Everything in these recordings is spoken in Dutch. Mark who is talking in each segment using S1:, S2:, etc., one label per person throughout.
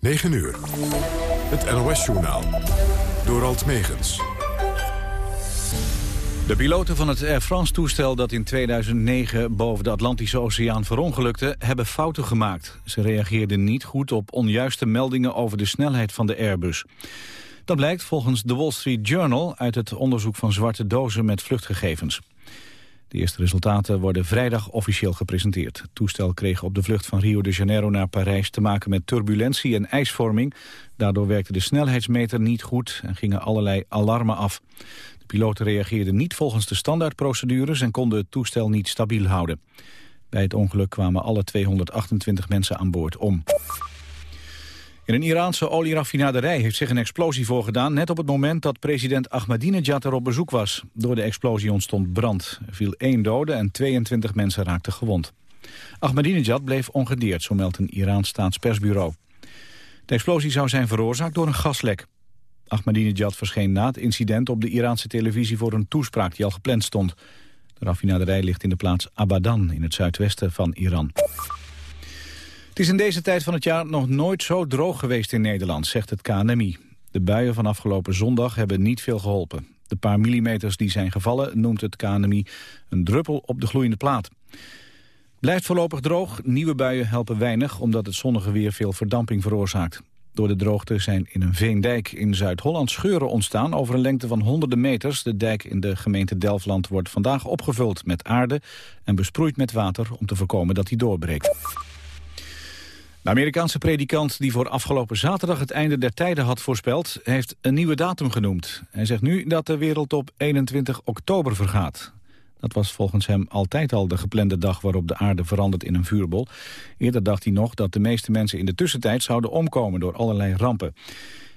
S1: 9 uur. Het NOS-journaal. Door Alt Megens.
S2: De piloten van het Air France-toestel dat in 2009 boven de Atlantische Oceaan verongelukte, hebben fouten gemaakt. Ze reageerden niet goed op onjuiste meldingen over de snelheid van de Airbus. Dat blijkt volgens The Wall Street Journal uit het onderzoek van zwarte dozen met vluchtgegevens. De eerste resultaten worden vrijdag officieel gepresenteerd. Het toestel kreeg op de vlucht van Rio de Janeiro naar Parijs te maken met turbulentie en ijsvorming. Daardoor werkte de snelheidsmeter niet goed en gingen allerlei alarmen af. De piloten reageerden niet volgens de standaardprocedures en konden het toestel niet stabiel houden. Bij het ongeluk kwamen alle 228 mensen aan boord om. In een Iraanse olieraffinaderij heeft zich een explosie voorgedaan... net op het moment dat president Ahmadinejad er op bezoek was. Door de explosie ontstond brand. Er viel één dode en 22 mensen raakten gewond. Ahmadinejad bleef ongedeerd, zo meldt een Iraans staatspersbureau. De explosie zou zijn veroorzaakt door een gaslek. Ahmadinejad verscheen na het incident op de Iraanse televisie... voor een toespraak die al gepland stond. De raffinaderij ligt in de plaats Abadan in het zuidwesten van Iran. Het is in deze tijd van het jaar nog nooit zo droog geweest in Nederland, zegt het KNMI. De buien van afgelopen zondag hebben niet veel geholpen. De paar millimeters die zijn gevallen noemt het KNMI een druppel op de gloeiende plaat. Blijft voorlopig droog, nieuwe buien helpen weinig... omdat het zonnige weer veel verdamping veroorzaakt. Door de droogte zijn in een veendijk in Zuid-Holland scheuren ontstaan... over een lengte van honderden meters. De dijk in de gemeente Delfland wordt vandaag opgevuld met aarde... en besproeid met water om te voorkomen dat hij doorbreekt. De Amerikaanse predikant die voor afgelopen zaterdag het einde der tijden had voorspeld, heeft een nieuwe datum genoemd. Hij zegt nu dat de wereld op 21 oktober vergaat. Dat was volgens hem altijd al de geplande dag waarop de aarde verandert in een vuurbol. Eerder dacht hij nog dat de meeste mensen in de tussentijd zouden omkomen door allerlei rampen.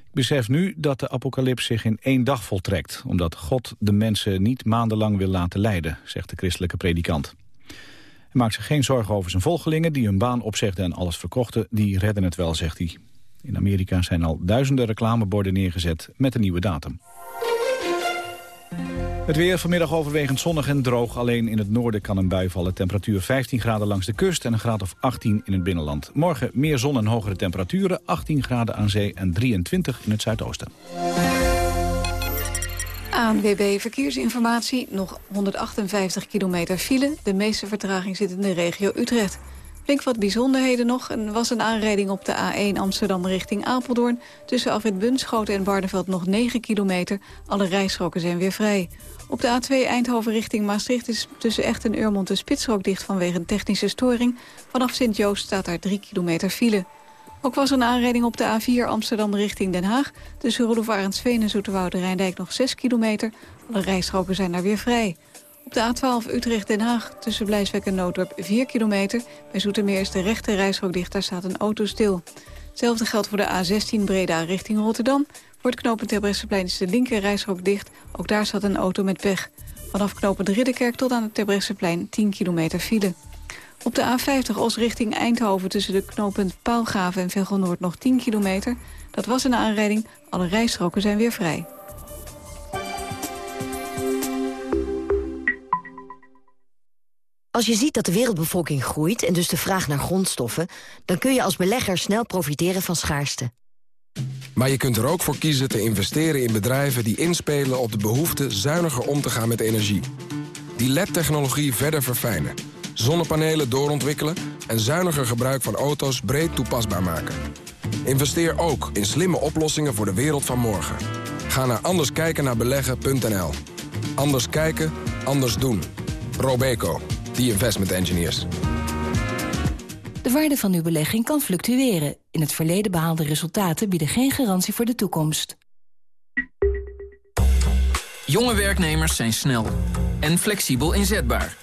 S2: Ik besef nu dat de apocalyps zich in één dag voltrekt, omdat God de mensen niet maandenlang wil laten lijden, zegt de christelijke predikant. Hij maakt zich geen zorgen over zijn volgelingen die hun baan opzegden en alles verkochten. Die redden het wel, zegt hij. In Amerika zijn al duizenden reclameborden neergezet met een nieuwe datum. Het weer vanmiddag overwegend zonnig en droog. Alleen in het noorden kan een bui vallen. Temperatuur 15 graden langs de kust en een graad of 18 in het binnenland. Morgen meer zon en hogere temperaturen. 18 graden aan zee en 23 in het zuidoosten.
S3: ANWB Verkeersinformatie, nog 158 kilometer file. De meeste vertraging zit in de regio Utrecht. Flink wat bijzonderheden nog. Er was een aanrijding op de A1 Amsterdam richting Apeldoorn. Tussen Afrit Bunschoten en Barneveld nog 9 kilometer. Alle rijstroken zijn weer vrij. Op de A2 Eindhoven richting Maastricht is tussen Echt en Urmond de spitsrook dicht vanwege een technische storing. Vanaf Sint-Joost staat daar 3 kilometer file. Ook was er een aanrijding op de A4 Amsterdam richting Den Haag. Tussen Roelof Arendsveen en Zoeterwoude Rijndijk nog 6 kilometer. Alle rijstroken zijn daar weer vrij. Op de A12 Utrecht-Den Haag tussen Blijswijk en Nooddorp 4 kilometer. Bij Zoetermeer is de rechte rijstrook dicht, daar staat een auto stil. Hetzelfde geldt voor de A16 Breda richting Rotterdam. Voor het knooppunt Terbrechtseplein is de linker rijstrook dicht. Ook daar staat een auto met pech. Vanaf knooppunt Ridderkerk tot aan het Terbrechtseplein 10 kilometer file. Op de A50 Os richting Eindhoven tussen de knooppunt Paalgraven en Veghel-Noord nog 10 kilometer. Dat was een aanrijding. Alle rijstroken zijn weer vrij.
S4: Als je ziet dat de wereldbevolking groeit en dus de vraag naar grondstoffen... dan kun je als belegger snel profiteren van schaarste.
S5: Maar je kunt er ook voor kiezen te investeren in bedrijven die inspelen op de behoefte zuiniger om te gaan met energie. Die LED-technologie verder verfijnen zonnepanelen doorontwikkelen... en zuiniger gebruik van auto's breed toepasbaar maken. Investeer ook in slimme oplossingen voor de wereld van morgen. Ga naar anderskijkennaarbeleggen.nl. Anders kijken, anders doen. Robeco, the investment engineers.
S6: De waarde van uw belegging kan fluctueren. In het verleden behaalde resultaten bieden geen garantie voor de toekomst.
S7: Jonge werknemers zijn snel en flexibel inzetbaar.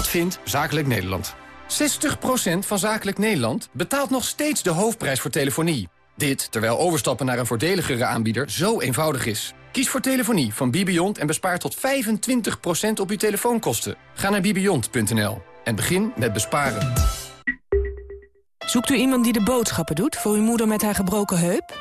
S8: Wat vindt Zakelijk Nederland? 60% van Zakelijk Nederland betaalt nog steeds de hoofdprijs voor telefonie. Dit terwijl overstappen naar een voordeligere aanbieder zo eenvoudig is. Kies voor telefonie van Bibiont en bespaar tot 25% op uw telefoonkosten. Ga naar bibiont.nl en begin met besparen.
S9: Zoekt u iemand die de boodschappen doet voor uw moeder met haar gebroken heup?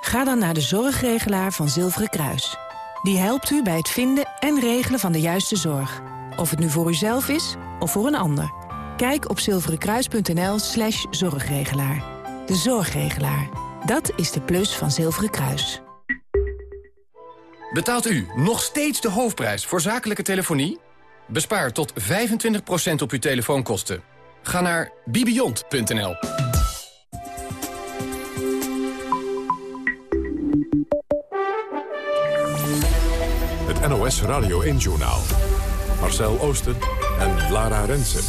S9: Ga dan naar de zorgregelaar van Zilveren Kruis. Die helpt u bij het vinden en regelen van de juiste zorg. Of het nu voor uzelf is of voor een ander. Kijk op zilverenkruis.nl slash zorgregelaar. De zorgregelaar. Dat is de plus van Zilveren Kruis.
S8: Betaalt u nog steeds de hoofdprijs voor zakelijke telefonie? Bespaar tot 25% op uw telefoonkosten. Ga naar bibiont.nl.
S1: Het NOS Radio 1-journaal. Marcel Oosten en Lara Rensen.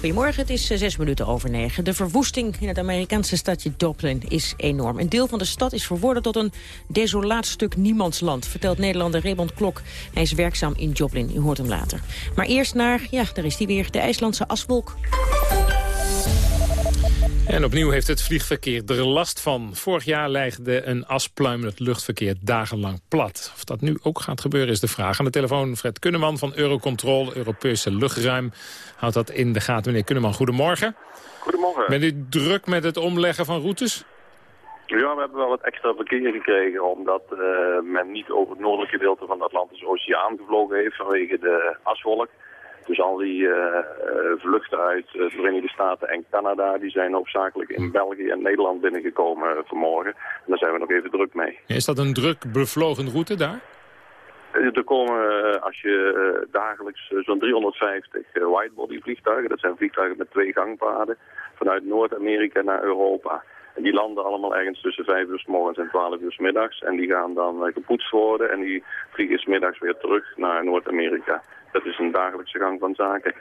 S10: Goedemorgen, het is eh, zes minuten over negen. De verwoesting in het Amerikaanse stadje Dublin is enorm. Een deel van de stad is verworden tot een desolaat stuk niemandsland... vertelt Nederlander Raymond Klok. Hij is werkzaam in Dublin, u hoort hem later. Maar eerst naar, ja, daar is hij weer, de IJslandse aswolk.
S11: En opnieuw heeft het vliegverkeer er last van. Vorig jaar legde een aspluim het luchtverkeer dagenlang plat. Of dat nu ook gaat gebeuren is de vraag. Aan de telefoon Fred Kunneman van Eurocontrol, Europese luchtruim. Houdt dat in de gaten. Meneer Kunneman, goedemorgen.
S12: Goedemorgen.
S11: Bent u druk met het omleggen van routes?
S12: Ja, we hebben wel wat extra verkeer gekregen omdat uh, men niet over het noordelijke gedeelte van de Atlantische Oceaan gevlogen heeft vanwege de aswolk. Dus al die uh, vluchten uit de Verenigde Staten en Canada... die zijn hoofdzakelijk in België en Nederland binnengekomen vanmorgen. En daar zijn we nog even druk mee.
S11: Is dat een druk bevlogen route daar?
S12: Er komen, als je dagelijks zo'n 350 widebody vliegtuigen... dat zijn vliegtuigen met twee gangpaden... vanuit Noord-Amerika naar Europa... En die landen allemaal ergens tussen 5 uur s morgens en 12 uur s middags. En die gaan dan gepoetst worden en die vliegen s middags weer terug naar Noord-Amerika dat is een dagelijkse gang van zaken.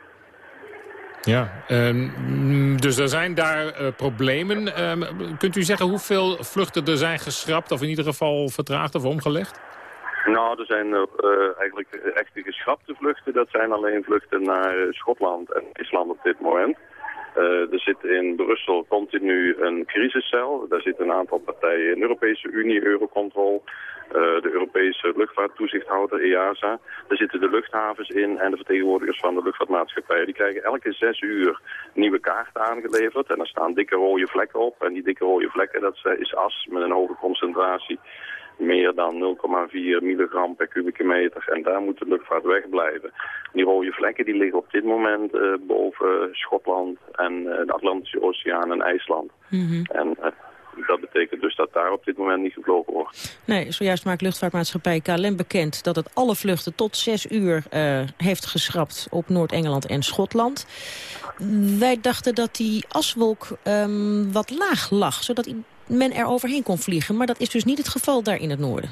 S11: Ja, um, dus er zijn daar uh, problemen. Um, kunt u zeggen hoeveel vluchten er zijn geschrapt of in ieder geval vertraagd of omgelegd?
S12: Nou, er zijn uh, eigenlijk echte geschrapte vluchten. Dat zijn alleen vluchten naar Schotland en IJsland op dit moment. Uh, er zit in Brussel continu een crisiscel. Daar zitten een aantal partijen in Europese Unie, Eurocontrol, uh, de Europese luchtvaarttoezichthouder EASA. Daar zitten de luchthavens in en de vertegenwoordigers van de luchtvaartmaatschappijen. Die krijgen elke zes uur nieuwe kaarten aangeleverd en er staan dikke rode vlekken op. En die dikke rode vlekken, dat is as met een hoge concentratie meer dan 0,4 milligram per kubieke meter. En daar moet de luchtvaart wegblijven. Die rode vlekken die liggen op dit moment uh, boven Schotland en uh, de Atlantische Oceaan en IJsland. Mm -hmm. En uh, dat betekent dus dat daar op dit moment niet gevlogen wordt.
S10: Nee, zojuist maakt luchtvaartmaatschappij KLM bekend dat het alle vluchten tot zes uur heeft geschrapt op Noord-Engeland en Schotland. Wij dachten dat die aswolk um, wat laag lag, zodat men er overheen kon vliegen. Maar dat is dus niet het geval daar in het noorden.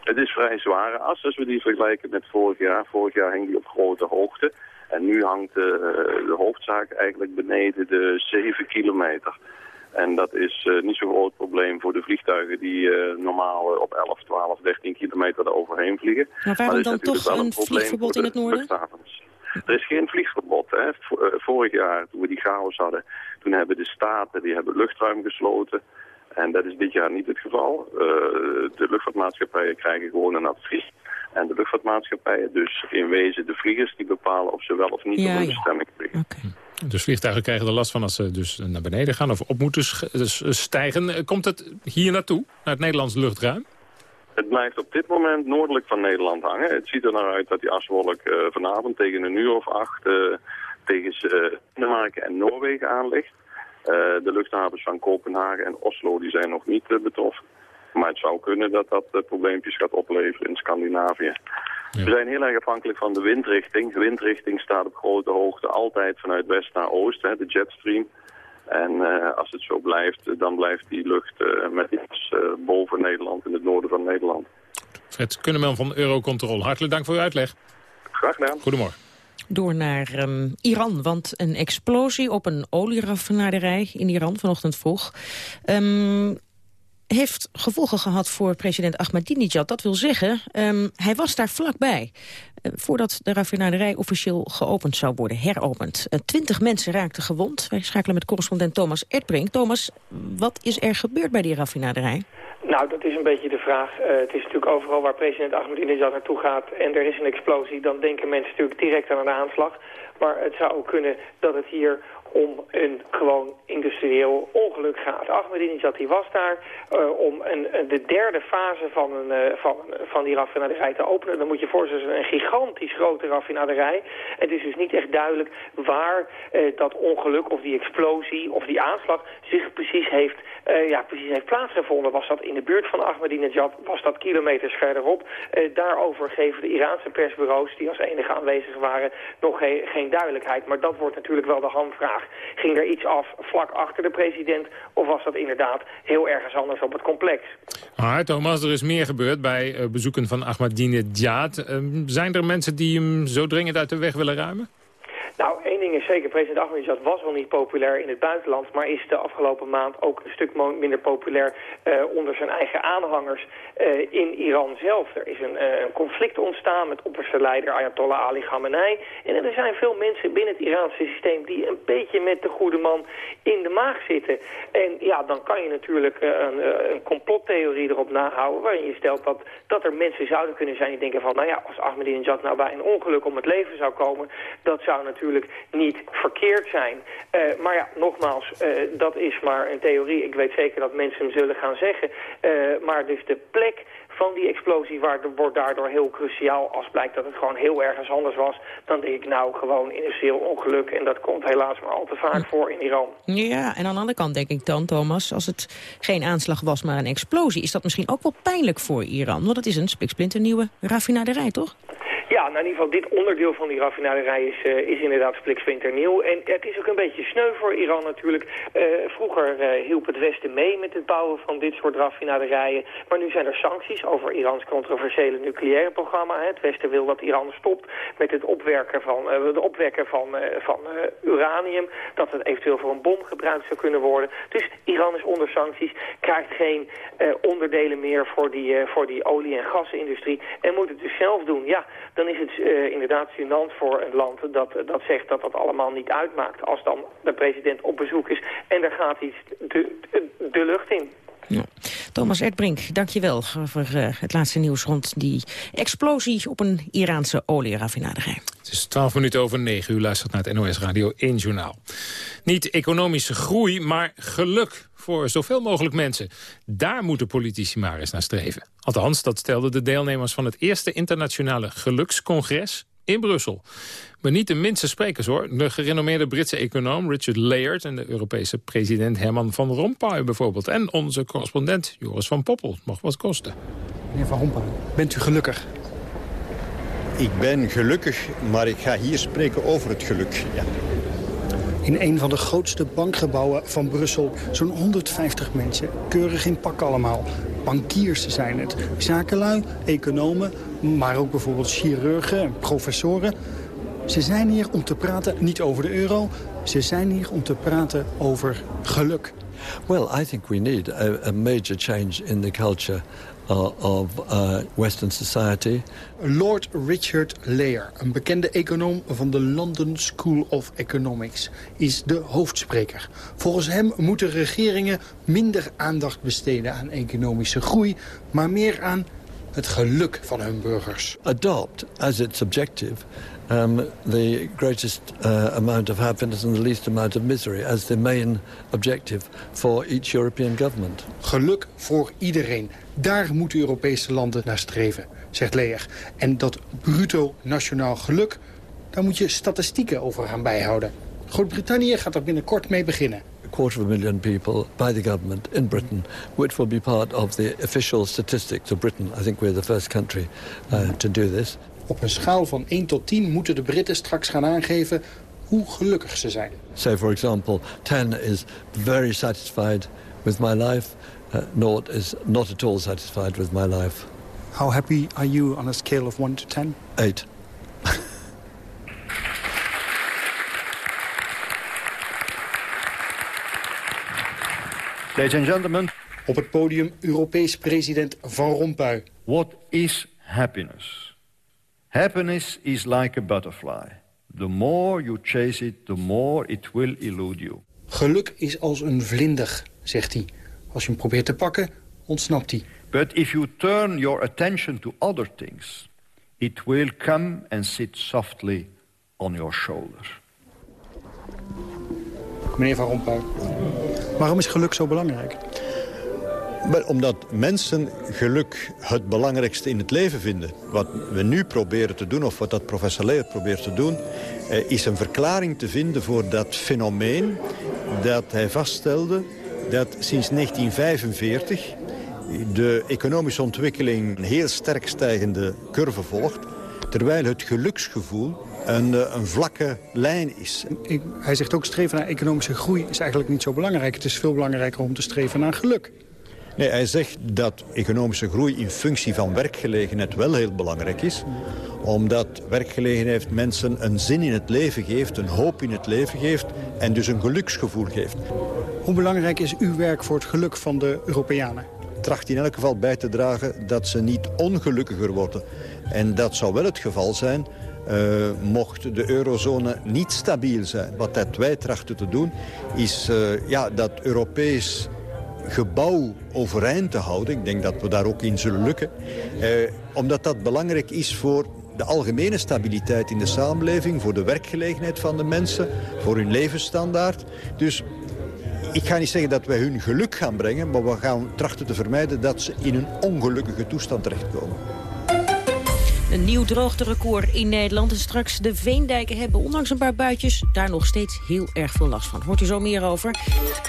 S12: Het is vrij zware as als we die vergelijken met vorig jaar. Vorig jaar hing die op grote hoogte. En nu hangt de, de hoofdzaak eigenlijk beneden de 7 kilometer. En dat is uh, niet zo'n groot probleem voor de vliegtuigen die uh, normaal op 11, 12, 13 kilometer er overheen vliegen.
S10: Maar waarom dan toch een, een vliegverbod in het noorden?
S12: Er is geen vliegverbod. Hè. Vorig jaar, toen we die chaos hadden, toen hebben de staten die hebben luchtruim gesloten. En dat is dit jaar niet het geval. Uh, de luchtvaartmaatschappijen krijgen gewoon een advies. En de luchtvaartmaatschappijen, dus in wezen de vliegers, die bepalen of ze wel of niet ja, op hun bestemming vliegen.
S11: Okay. Dus vliegtuigen krijgen er last van als ze dus naar beneden gaan of op moeten stijgen. Komt het hier naartoe, naar het Nederlands luchtruim?
S12: Het blijft op dit moment noordelijk van Nederland hangen. Het ziet er naar uit dat die aswolk uh, vanavond tegen een uur of acht uh, tegen Denemarken en Noorwegen aan ligt. Uh, de luchthavens van Kopenhagen en Oslo die zijn nog niet uh, betroffen. Maar het zou kunnen dat dat uh, probleempjes gaat opleveren in Scandinavië. Ja. We zijn heel erg afhankelijk van de windrichting. De windrichting staat op grote hoogte altijd vanuit west naar oost, hè, de jetstream. En als het zo blijft, dan blijft die lucht met iets boven Nederland, in het noorden van Nederland.
S11: Fred Kunneman van Eurocontrol, hartelijk dank voor uw uitleg.
S12: Graag gedaan.
S11: Goedemorgen.
S10: Door naar um, Iran, want een explosie op een olieraffinaderij in Iran vanochtend vroeg. Um, heeft gevolgen gehad voor president Ahmadinejad. Dat wil zeggen, um, hij was daar vlakbij. Uh, voordat de raffinaderij officieel geopend zou worden, heropend. Uh, twintig mensen raakten gewond. Wij schakelen met correspondent Thomas Erdbrink. Thomas, wat is er gebeurd bij die raffinaderij?
S13: Nou, dat is een beetje de vraag. Uh, het is natuurlijk overal waar president Ahmadinejad naartoe gaat... en er is een explosie, dan denken mensen natuurlijk direct aan een aanslag. Maar het zou ook kunnen dat het hier om een gewoon industrieel ongeluk gaat. Ahmadinejad die was daar uh, om een, de derde fase van, een, uh, van, van die raffinaderij te openen. Dan moet je voorstellen, een gigantisch grote raffinaderij. Het is dus niet echt duidelijk waar uh, dat ongeluk of die explosie of die aanslag zich precies heeft, ja, precies heeft plaatsgevonden. Was dat in de buurt van Ahmadinejad? Was dat kilometers verderop? daarover geven de Iraanse persbureaus, die als enige aanwezig waren, nog geen, geen duidelijkheid. Maar dat wordt natuurlijk wel de hamvraag. Ging er iets af vlak achter de president of was dat inderdaad heel ergens anders op het complex?
S11: Maar Thomas, er is meer gebeurd bij uh, bezoeken van Ahmadinejad. Uh, zijn er mensen die hem zo dringend uit de weg willen ruimen?
S13: Nou, één ding is zeker, president Ahmadinejad was wel niet populair in het buitenland... maar is de afgelopen maand ook een stuk minder populair uh, onder zijn eigen aanhangers uh, in Iran zelf. Er is een, uh, een, conflict ontstaan met opperste leider Ayatollah Ali Khamenei. En er zijn veel mensen binnen het Iraanse systeem die een beetje met de goede man in de maag zitten. En ja, dan kan je natuurlijk een, een complottheorie erop nahouden... waarin je stelt dat, dat er mensen zouden kunnen zijn die denken van... nou ja, als Ahmadinejad nou bij een ongeluk om het leven zou komen... dat zou natuurlijk niet verkeerd zijn. Uh, maar ja, nogmaals, uh, dat is maar een theorie. Ik weet zeker dat mensen hem zullen gaan zeggen. Uh, maar dus de plek van die explosie waar, wordt daardoor heel cruciaal. Als blijkt dat het gewoon heel ergens anders was, dan denk ik nou gewoon industrieel ongeluk. En dat komt helaas maar al te vaak voor in Iran.
S10: Ja, en aan de andere kant denk ik dan, Thomas, als het geen aanslag was, maar een explosie, is dat misschien ook wel pijnlijk voor Iran. Want het is een spiksplinternieuwe raffinaderij, toch?
S13: Ja, nou in ieder geval dit onderdeel van die raffinaderij is, uh, is inderdaad nieuw. En het is ook een beetje sneu voor Iran natuurlijk. Uh, vroeger uh, hielp het Westen mee met het bouwen van dit soort raffinaderijen. Maar nu zijn er sancties over Irans controversiële nucleaire programma. Het Westen wil dat Iran stopt met het opwerken van, opwekken van, van uranium. Dat het eventueel voor een bom gebruikt zou kunnen worden. Dus Iran is onder sancties, krijgt geen onderdelen meer voor die, voor die olie- en gasindustrie. En moet het dus zelf doen. Ja, dan is het uh, inderdaad gênant voor een land dat, dat zegt dat dat allemaal niet uitmaakt. Als dan de president op bezoek is en er gaat iets de, de lucht in.
S10: Ja. Thomas Erdbrink, dankjewel voor uh, het laatste nieuws rond die explosie op een Iraanse olieraffinaderij.
S11: Het is 12 minuten over 9. U luistert naar het NOS Radio 1 Journaal. Niet economische groei, maar geluk voor zoveel mogelijk mensen. Daar moeten politici maar eens naar streven. Althans, dat stelden de deelnemers van het eerste internationale gelukscongres in Brussel. Maar niet de minste sprekers hoor. De gerenommeerde Britse econoom Richard Layard... en de Europese president Herman van Rompuy bijvoorbeeld. En onze correspondent Joris van Poppel. Mag wat kosten.
S14: Meneer van Rompuy, bent u gelukkig?
S15: Ik ben gelukkig, maar ik ga hier spreken over het geluk. Ja.
S14: In een van de grootste bankgebouwen van Brussel. Zo'n 150 mensen, keurig in pak allemaal. Bankiers zijn het. Zakenlui, economen, maar ook bijvoorbeeld chirurgen en professoren. Ze zijn hier om te praten niet over de euro. Ze zijn hier om te praten over geluk.
S16: Well, I think we need a, a major change in the culture uh, of uh, Western society.
S14: Lord Richard Lear, een bekende econoom van de London School of Economics, is de hoofdspreker. Volgens hem moeten regeringen minder aandacht besteden aan economische groei, maar meer aan het geluk van hun burgers.
S16: Adopt as its objective um, the greatest uh, amount of happiness and the least amount of misery as the main objective for each European government.
S14: Geluk voor iedereen. Daar moeten Europese landen naar streven, zegt Leer. En dat bruto nationaal geluk, daar moet je statistieken over gaan bijhouden. Groot-Brittannië gaat er binnenkort mee beginnen.
S16: Quarter of a million people by the government in Britain, which will be part of the official statistics of Britain. I think we're the first country uh, to do this.
S14: Op een schaal van 1 tot 10 moeten de Britten straks gaan aangeven hoe gelukkig ze zijn.
S16: Say for example, 10 is very satisfied with my life. Uh, naught is not at all satisfied with my life.
S14: How happy are you on a scale of 1 to 10?
S16: 8.
S15: Ladies and gentlemen,
S14: Op het podium Europees president Van Rompuy.
S17: What is happiness? Happiness is like a butterfly. The more you chase it, the more it will elude you.
S14: Geluk is als een vlinder, zegt hij. Als je hem probeert te pakken, ontsnapt hij.
S17: But if you turn your attention to other things, it will come and sit softly on your shoulder.
S14: Meneer Van Rompuy, waarom is geluk zo belangrijk?
S15: omdat mensen geluk het belangrijkste in het leven vinden. Wat we nu proberen te doen, of wat dat professor Leer probeert te doen... Eh, is een verklaring te vinden voor dat fenomeen dat hij vaststelde... dat sinds 1945 de economische ontwikkeling een heel sterk stijgende curve volgt... terwijl het geluksgevoel een, eh, een vlakke lijn is.
S14: Ik, hij zegt ook streven naar economische groei is eigenlijk niet zo belangrijk. Het is veel belangrijker om te streven naar geluk.
S15: Nee, hij zegt dat economische groei in functie van werkgelegenheid wel heel belangrijk is. Omdat werkgelegenheid mensen een zin in het leven geeft, een hoop in het leven geeft en dus een geluksgevoel geeft.
S14: Hoe belangrijk is uw werk voor het geluk van de Europeanen?
S15: Tracht in elk geval bij te dragen dat ze niet ongelukkiger worden. En dat zou wel het geval zijn uh, mocht de eurozone niet stabiel zijn. Wat dat wij trachten te doen is uh, ja, dat Europees gebouw overeind te houden. Ik denk dat we daar ook in zullen lukken. Eh, omdat dat belangrijk is voor de algemene stabiliteit in de samenleving... voor de werkgelegenheid van de mensen, voor hun levensstandaard. Dus ik ga niet zeggen dat wij hun geluk gaan brengen... maar we gaan trachten te vermijden dat ze in een ongelukkige toestand terechtkomen.
S10: Een nieuw droogterecord in Nederland. En straks de Veendijken hebben, ondanks een paar buitjes... daar nog steeds heel erg veel last van. Hoort u zo meer over?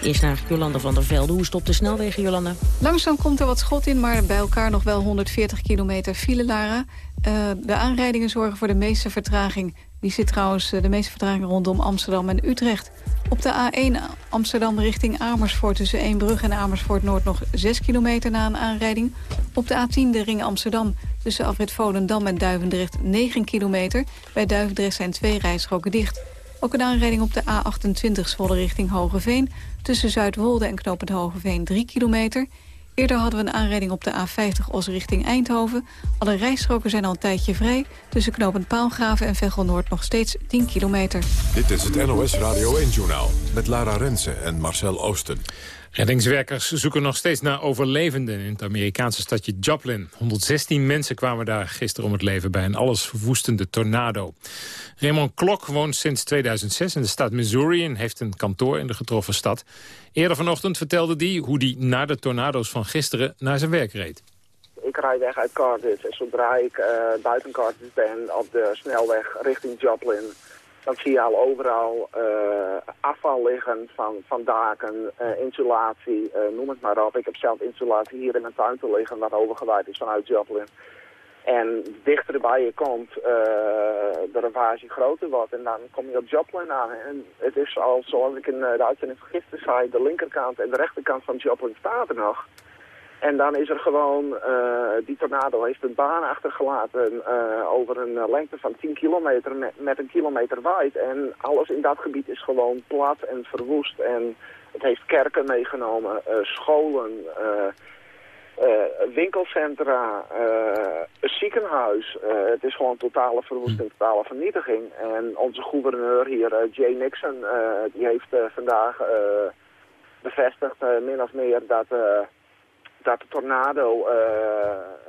S10: Eerst naar Jolanda van der Velde. Hoe stopt de snelwegen, Jolanda?
S3: Langzaam komt er wat schot in, maar bij elkaar nog wel 140 kilometer file, Lara. Uh, de aanrijdingen zorgen voor de meeste vertraging. Die zit trouwens eh, de meeste vertraging rondom Amsterdam en Utrecht. Op de A1 Amsterdam richting Amersfoort tussen Eembrug en Amersfoort Noord nog 6 kilometer na een aanrijding. Op de A10 de ring Amsterdam tussen Afrit Volendam en Duivendrecht 9 kilometer. Bij Duivendrecht zijn twee rijstroken dicht. Ook een aanrijding op de A28 Zwolle richting Hogeveen. Tussen Zuidwolde en Knopend Hogeveen 3 kilometer. Eerder hadden we een aanrijding op de A50 Os richting Eindhoven. Alle rijstroken zijn al een tijdje vrij. Tussen knooppunt Paalgraven en Veghel Noord nog steeds 10 kilometer.
S1: Dit is het NOS Radio 1-journaal met Lara Rensen en Marcel Oosten.
S11: Reddingswerkers zoeken nog steeds naar overlevenden in het Amerikaanse stadje Joplin. 116 mensen kwamen daar gisteren om het leven bij een alles verwoestende tornado. Raymond Klok woont sinds 2006 in de staat Missouri en heeft een kantoor in de getroffen stad. Eerder vanochtend vertelde hij hoe hij na de tornado's van gisteren naar zijn werk reed.
S18: Ik rijd weg uit Cardiff en zodra ik uh, buiten Cardiff ben op de snelweg richting Joplin dan zie je al overal uh, afval liggen van, van daken, uh, insulatie, uh, noem het maar op. Ik heb zelf insulatie hier in mijn tuin te liggen wat overgewaaid is vanuit Joplin. En dichterbij je komt, de ravage groter wordt en dan kom je op Joplin aan. En het is al, zoals ik in de uitzending van gisteren zei, de linkerkant en de rechterkant van Joplin staat er nog. En dan is er gewoon, uh, die tornado heeft een baan achtergelaten uh, over een eh, lengte van 10 kilometer met, met een kilometer wijd. En alles in dat gebied is gewoon plat en verwoest. En het heeft kerken meegenomen, uh, scholen, winkelcentra, een ziekenhuis. het is gewoon totale verwoesting, totale vernietiging. En onze gouverneur hier, Jay Nixon, die heeft vandaag bevestigd min of meer dat dat de tornado uh,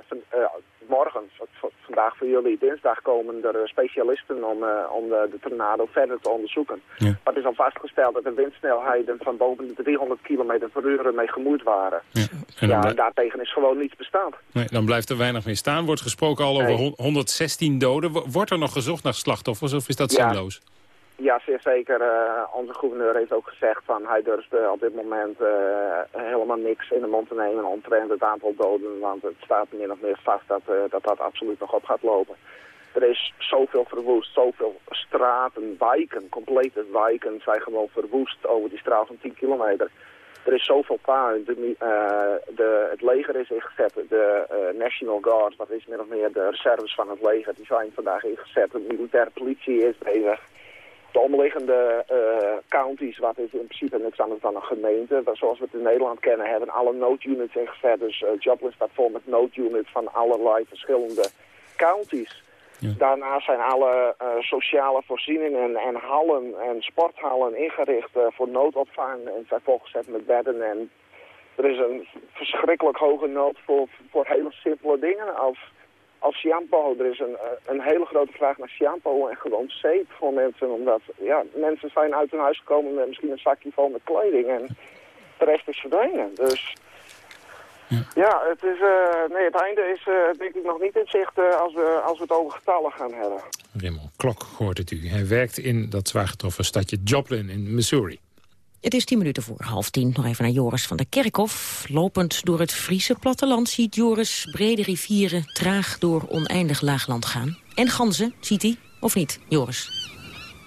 S18: van, uh, morgen, vandaag voor jullie dinsdag, komen er specialisten om, uh, om de, de, tornado verder te onderzoeken. Ja. Maar het is al vastgesteld dat de windsnelheden van boven de 300 km per uur mee gemoeid waren. Ja, en, ja, daartegen is gewoon niets bestaan.
S11: Nee, dan blijft er weinig meer staan. Wordt gesproken al over 116 doden. Wordt er nog gezocht naar slachtoffers of is dat zinloos?
S18: Ja, zeer zeker. Uh, onze gouverneur heeft ook gezegd van hij durft uh, op dit moment uh, helemaal niks in de mond te nemen omtrent het aantal doden. Want het staat min of meer vast dat, dat dat absoluut nog op gaat lopen. Er is zoveel verwoest, zoveel straten, wijken, complete wijken zijn gewoon verwoest over die straat van 10 kilometer. Er is zoveel puin. De, de, het leger is ingezet. De National Guard, dat is min of meer de reserves van het leger, die zijn vandaag ingezet. De militaire politie is bezig. De omliggende uh, counties, wat is in principe niks anders dan een gemeente. Zoals we het in Nederland kennen, hebben alle noodunits ingezet. Dus uh, Joplin staat vol met noodunits van allerlei verschillende counties. Daarnaast zijn alle uh, sociale voorzieningen en hallen en sporthallen ingericht voor noodopvang en zijn volgezet met bedden. En er is een verschrikkelijk hoge nood voor, voor hele simpele dingen als als shampoo. Er is een, eh, een hele grote vraag naar shampoo en gewoon zeep voor mensen. Omdat ja, mensen zijn uit hun huis gekomen met misschien een zakje vol met kleding. En de rest is verdwenen. Dus ja, het, is, uh, nee, het einde is uh, denk ik nog niet in zicht als, we, als we het over getallen gaan hebben.
S11: Rimmel Klok hoort het u. Hij werkt in dat zwaar getroffen stadje Joplin in Missouri.
S10: Het is tien minuten voor half tien. Nog even naar Joris van der Kerkhof. Lopend door het Friese platteland ziet Joris brede rivieren traag door oneindig laagland gaan. En ganzen, ziet hij, of niet, Joris?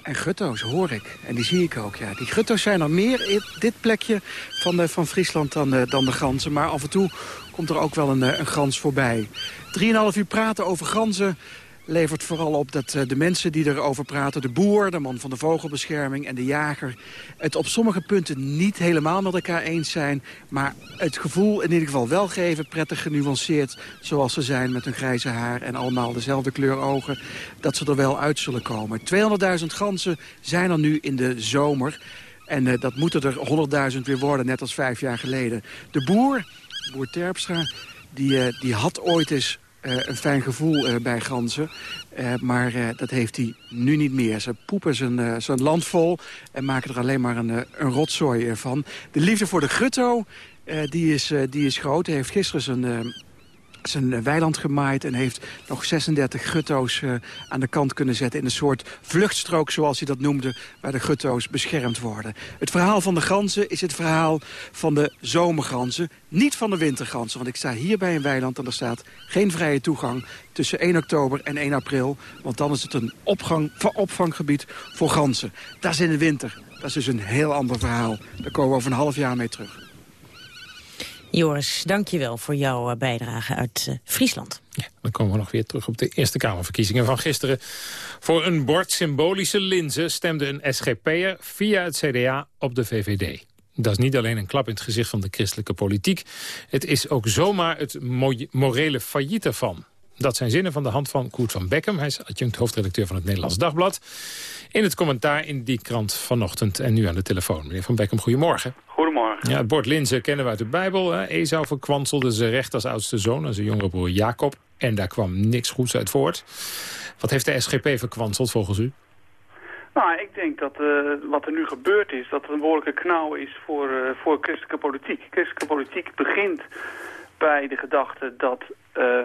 S19: En gutto's hoor ik. En die zie ik ook, ja. Die gutto's zijn er meer in dit plekje van, uh, van Friesland dan, uh, dan de ganzen. Maar af en toe komt er ook wel een, uh, een gans voorbij. Drieënhalf uur praten over ganzen levert vooral op dat eh, de mensen die erover praten... de boer, de man van de vogelbescherming en de jager... het op sommige punten niet helemaal met elkaar eens zijn... maar het gevoel in ieder geval wel geven, prettig genuanceerd... zoals ze zijn met hun grijze haar en allemaal dezelfde kleur ogen... dat ze er wel uit zullen komen. 200.000 ganzen zijn er nu in de zomer... En uh, dat moeten er 100.000 weer worden, net als vijf jaar geleden. De boer, boer Terpstra, die, uh, die had ooit eens een fijn gevoel uh, bij ganzen. Uh, maar dat heeft hij nu niet meer. Ze poepen zijn, zijn land vol en maken er alleen maar een, een rotzooi van. De liefde voor de gutto, die, is, die is groot. Hij heeft gisteren zijn zijn weiland gemaaid en heeft nog 36 gutto's uh, aan de kant kunnen zetten... in een soort vluchtstrook, zoals hij dat noemde, waar de gutto's beschermd worden. Het verhaal van de ganzen is het verhaal van de zomerganzen, niet van de winterganzen. Want ik sta hier bij een weiland en er staat geen vrije toegang tussen 1 oktober en 1 april. Want dan is het een opgang, opvanggebied voor ganzen. Dat is in de winter. Dat is dus een heel ander verhaal. Daar komen we over een half jaar mee terug.
S10: Joris, dankjewel voor jouw eh, bijdrage uit uh, Friesland.
S11: Ja, dan komen we nog weer terug op de Eerste Kamerverkiezingen van gisteren. Voor een bord symbolische linzen stemde een SGP'er via het CDA op de VVD. Dat is niet alleen een klap in het gezicht van de christelijke politiek. Het is ook zomaar het morele failliet ervan. Dat zijn zinnen van de hand van Koert van Beckham. Hij is adjunct hoofdredacteur van het Nederlands Dagblad. In het commentaar in die krant vanochtend en nu aan de telefoon. Meneer van Beckham, goedemorgen. Ja, het bord Linzen kennen we uit de Bijbel. Hè. Esau verkwanselde zijn recht als oudste zoon aan zijn jongere broer Jacob. En daar kwam niks goeds uit voort. Wat heeft de SGP verkwanseld volgens u?
S20: Nou, ik denk dat uh, wat er nu gebeurd is, dat het een behoorlijke knauw is voor, uh, voor christelijke politiek. Christelijke politiek begint bij de gedachte dat uh,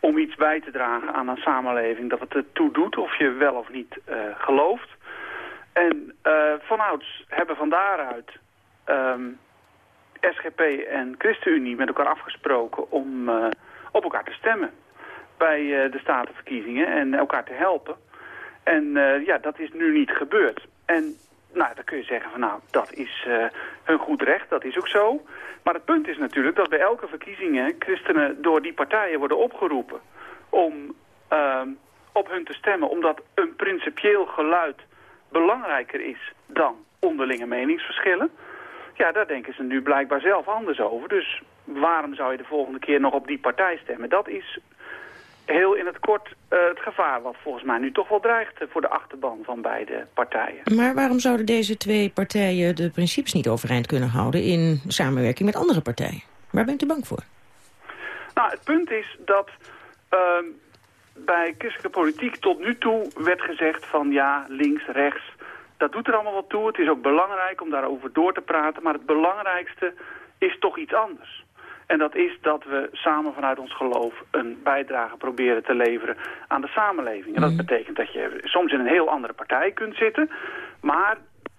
S20: om iets bij te dragen aan een samenleving, dat het ertoe doet of je wel of niet gelooft. En vanouds hebben van daaruit um, SGP en ChristenUnie met elkaar afgesproken om uh, op elkaar te stemmen bij uh, de statenverkiezingen en elkaar te helpen. En uh, ja, dat is nu niet gebeurd. En nou, dan kun je zeggen van nou, dat is hun goed recht, dat is ook zo. Maar het punt is natuurlijk dat bij elke verkiezingen christenen door die partijen worden opgeroepen om ehm, op hun te stemmen, omdat een principieel geluid belangrijker is dan onderlinge meningsverschillen. Ja, daar denken ze nu blijkbaar zelf anders over. Dus waarom zou je de volgende keer nog op die partij stemmen? Dat is heel in het kort uh, het gevaar wat volgens mij nu toch wel dreigt voor de achterban van beide partijen.
S10: Maar waarom zouden deze twee partijen de principes niet overeind kunnen houden in samenwerking met andere partijen? Waar bent u bang voor?
S20: Nou, het punt is dat uh, bij christelijke politiek tot nu toe werd gezegd van ja, links, rechts, dat doet er allemaal wat toe. Het is ook belangrijk om daarover door te praten. Maar het belangrijkste is toch iets anders. En dat is dat we samen vanuit ons geloof een bijdrage proberen te leveren aan de samenleving. En dat mhm. betekent dat je soms in een heel andere partij kunt zitten. Maar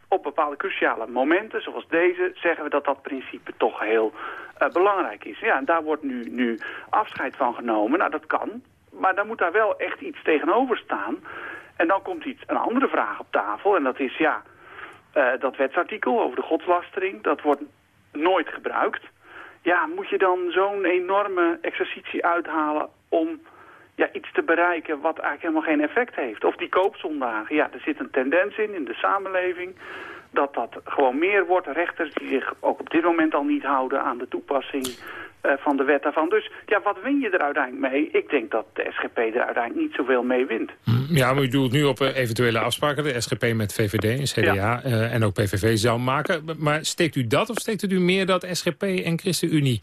S20: op bepaalde cruciale momenten, zoals deze, zeggen we dat dat principe toch heel uh, belangrijk is. Ja, en daar wordt nu, nu afscheid van genomen. Nou, dat kan. Maar dan moet daar wel echt iets tegenover staan. En dan komt iets, een andere vraag op tafel. En dat is, ja, uh, dat wetsartikel over de godslastering, dat wordt nooit gebruikt. Ja, moet je dan zo'n enorme exercitie uithalen om ja, iets te bereiken wat eigenlijk helemaal geen effect heeft. Of die koopzondagen. Ja, er zit een tendens in, in de samenleving dat dat gewoon meer wordt. Rechters die zich ook op dit moment al niet houden aan de toepassing uh, van de wet daarvan. Dus ja, wat win je er uiteindelijk mee? Ik denk dat de SGP er uiteindelijk niet zoveel mee wint.
S11: Ja, maar u doelt nu op uh, eventuele afspraken. De SGP met VVD en CDA ja. uh, en ook PVV zou maken. Maar steekt u dat of steekt u meer dat SGP en ChristenUnie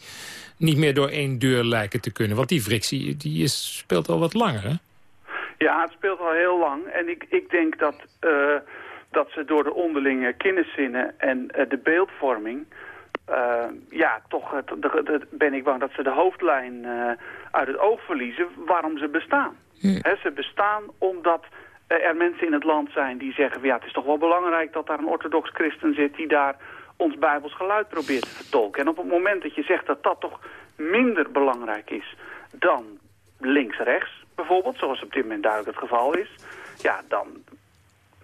S11: niet meer door één deur lijken te kunnen? Want die frictie die is, speelt al wat langer, hè?
S20: Ja, het speelt al heel lang. En ik, ik denk dat, uh, dat ze door de onderlinge kenniszinnen en uh, de beeldvorming... Uh, ja, toch de, ben ik bang dat ze de hoofdlijn uit het oog verliezen waarom ze bestaan. Hm. He, ze bestaan omdat er mensen in het land zijn die zeggen... ja, het is toch wel belangrijk dat daar een orthodox christen zit... die daar ons Bijbels geluid probeert te vertolken. En op het moment dat je zegt dat dat toch minder belangrijk is dan links-rechts bijvoorbeeld, zoals op dit moment duidelijk het geval is, ja, dan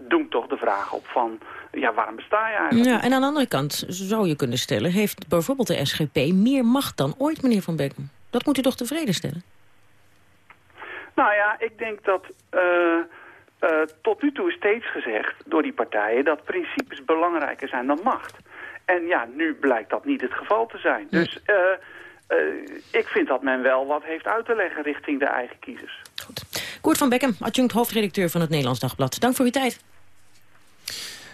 S20: doet toch de vraag op van, ja, waarom besta je eigenlijk?
S10: Ja, en aan de andere kant zou je kunnen stellen, heeft bijvoorbeeld de SGP meer macht dan ooit, meneer Van Bekken? Dat moet u toch tevreden stellen?
S20: Nou ja, ik denk dat uh, uh, tot nu toe is steeds gezegd door die partijen dat principes belangrijker zijn dan macht. En ja, nu blijkt dat niet het geval te zijn. Dus uh, ik vind dat men wel wat heeft uit te leggen richting de eigen kiezers.
S10: Goed. Koert van Bekken, adjunct hoofdredacteur van het Nederlands Dagblad. Dank voor uw tijd.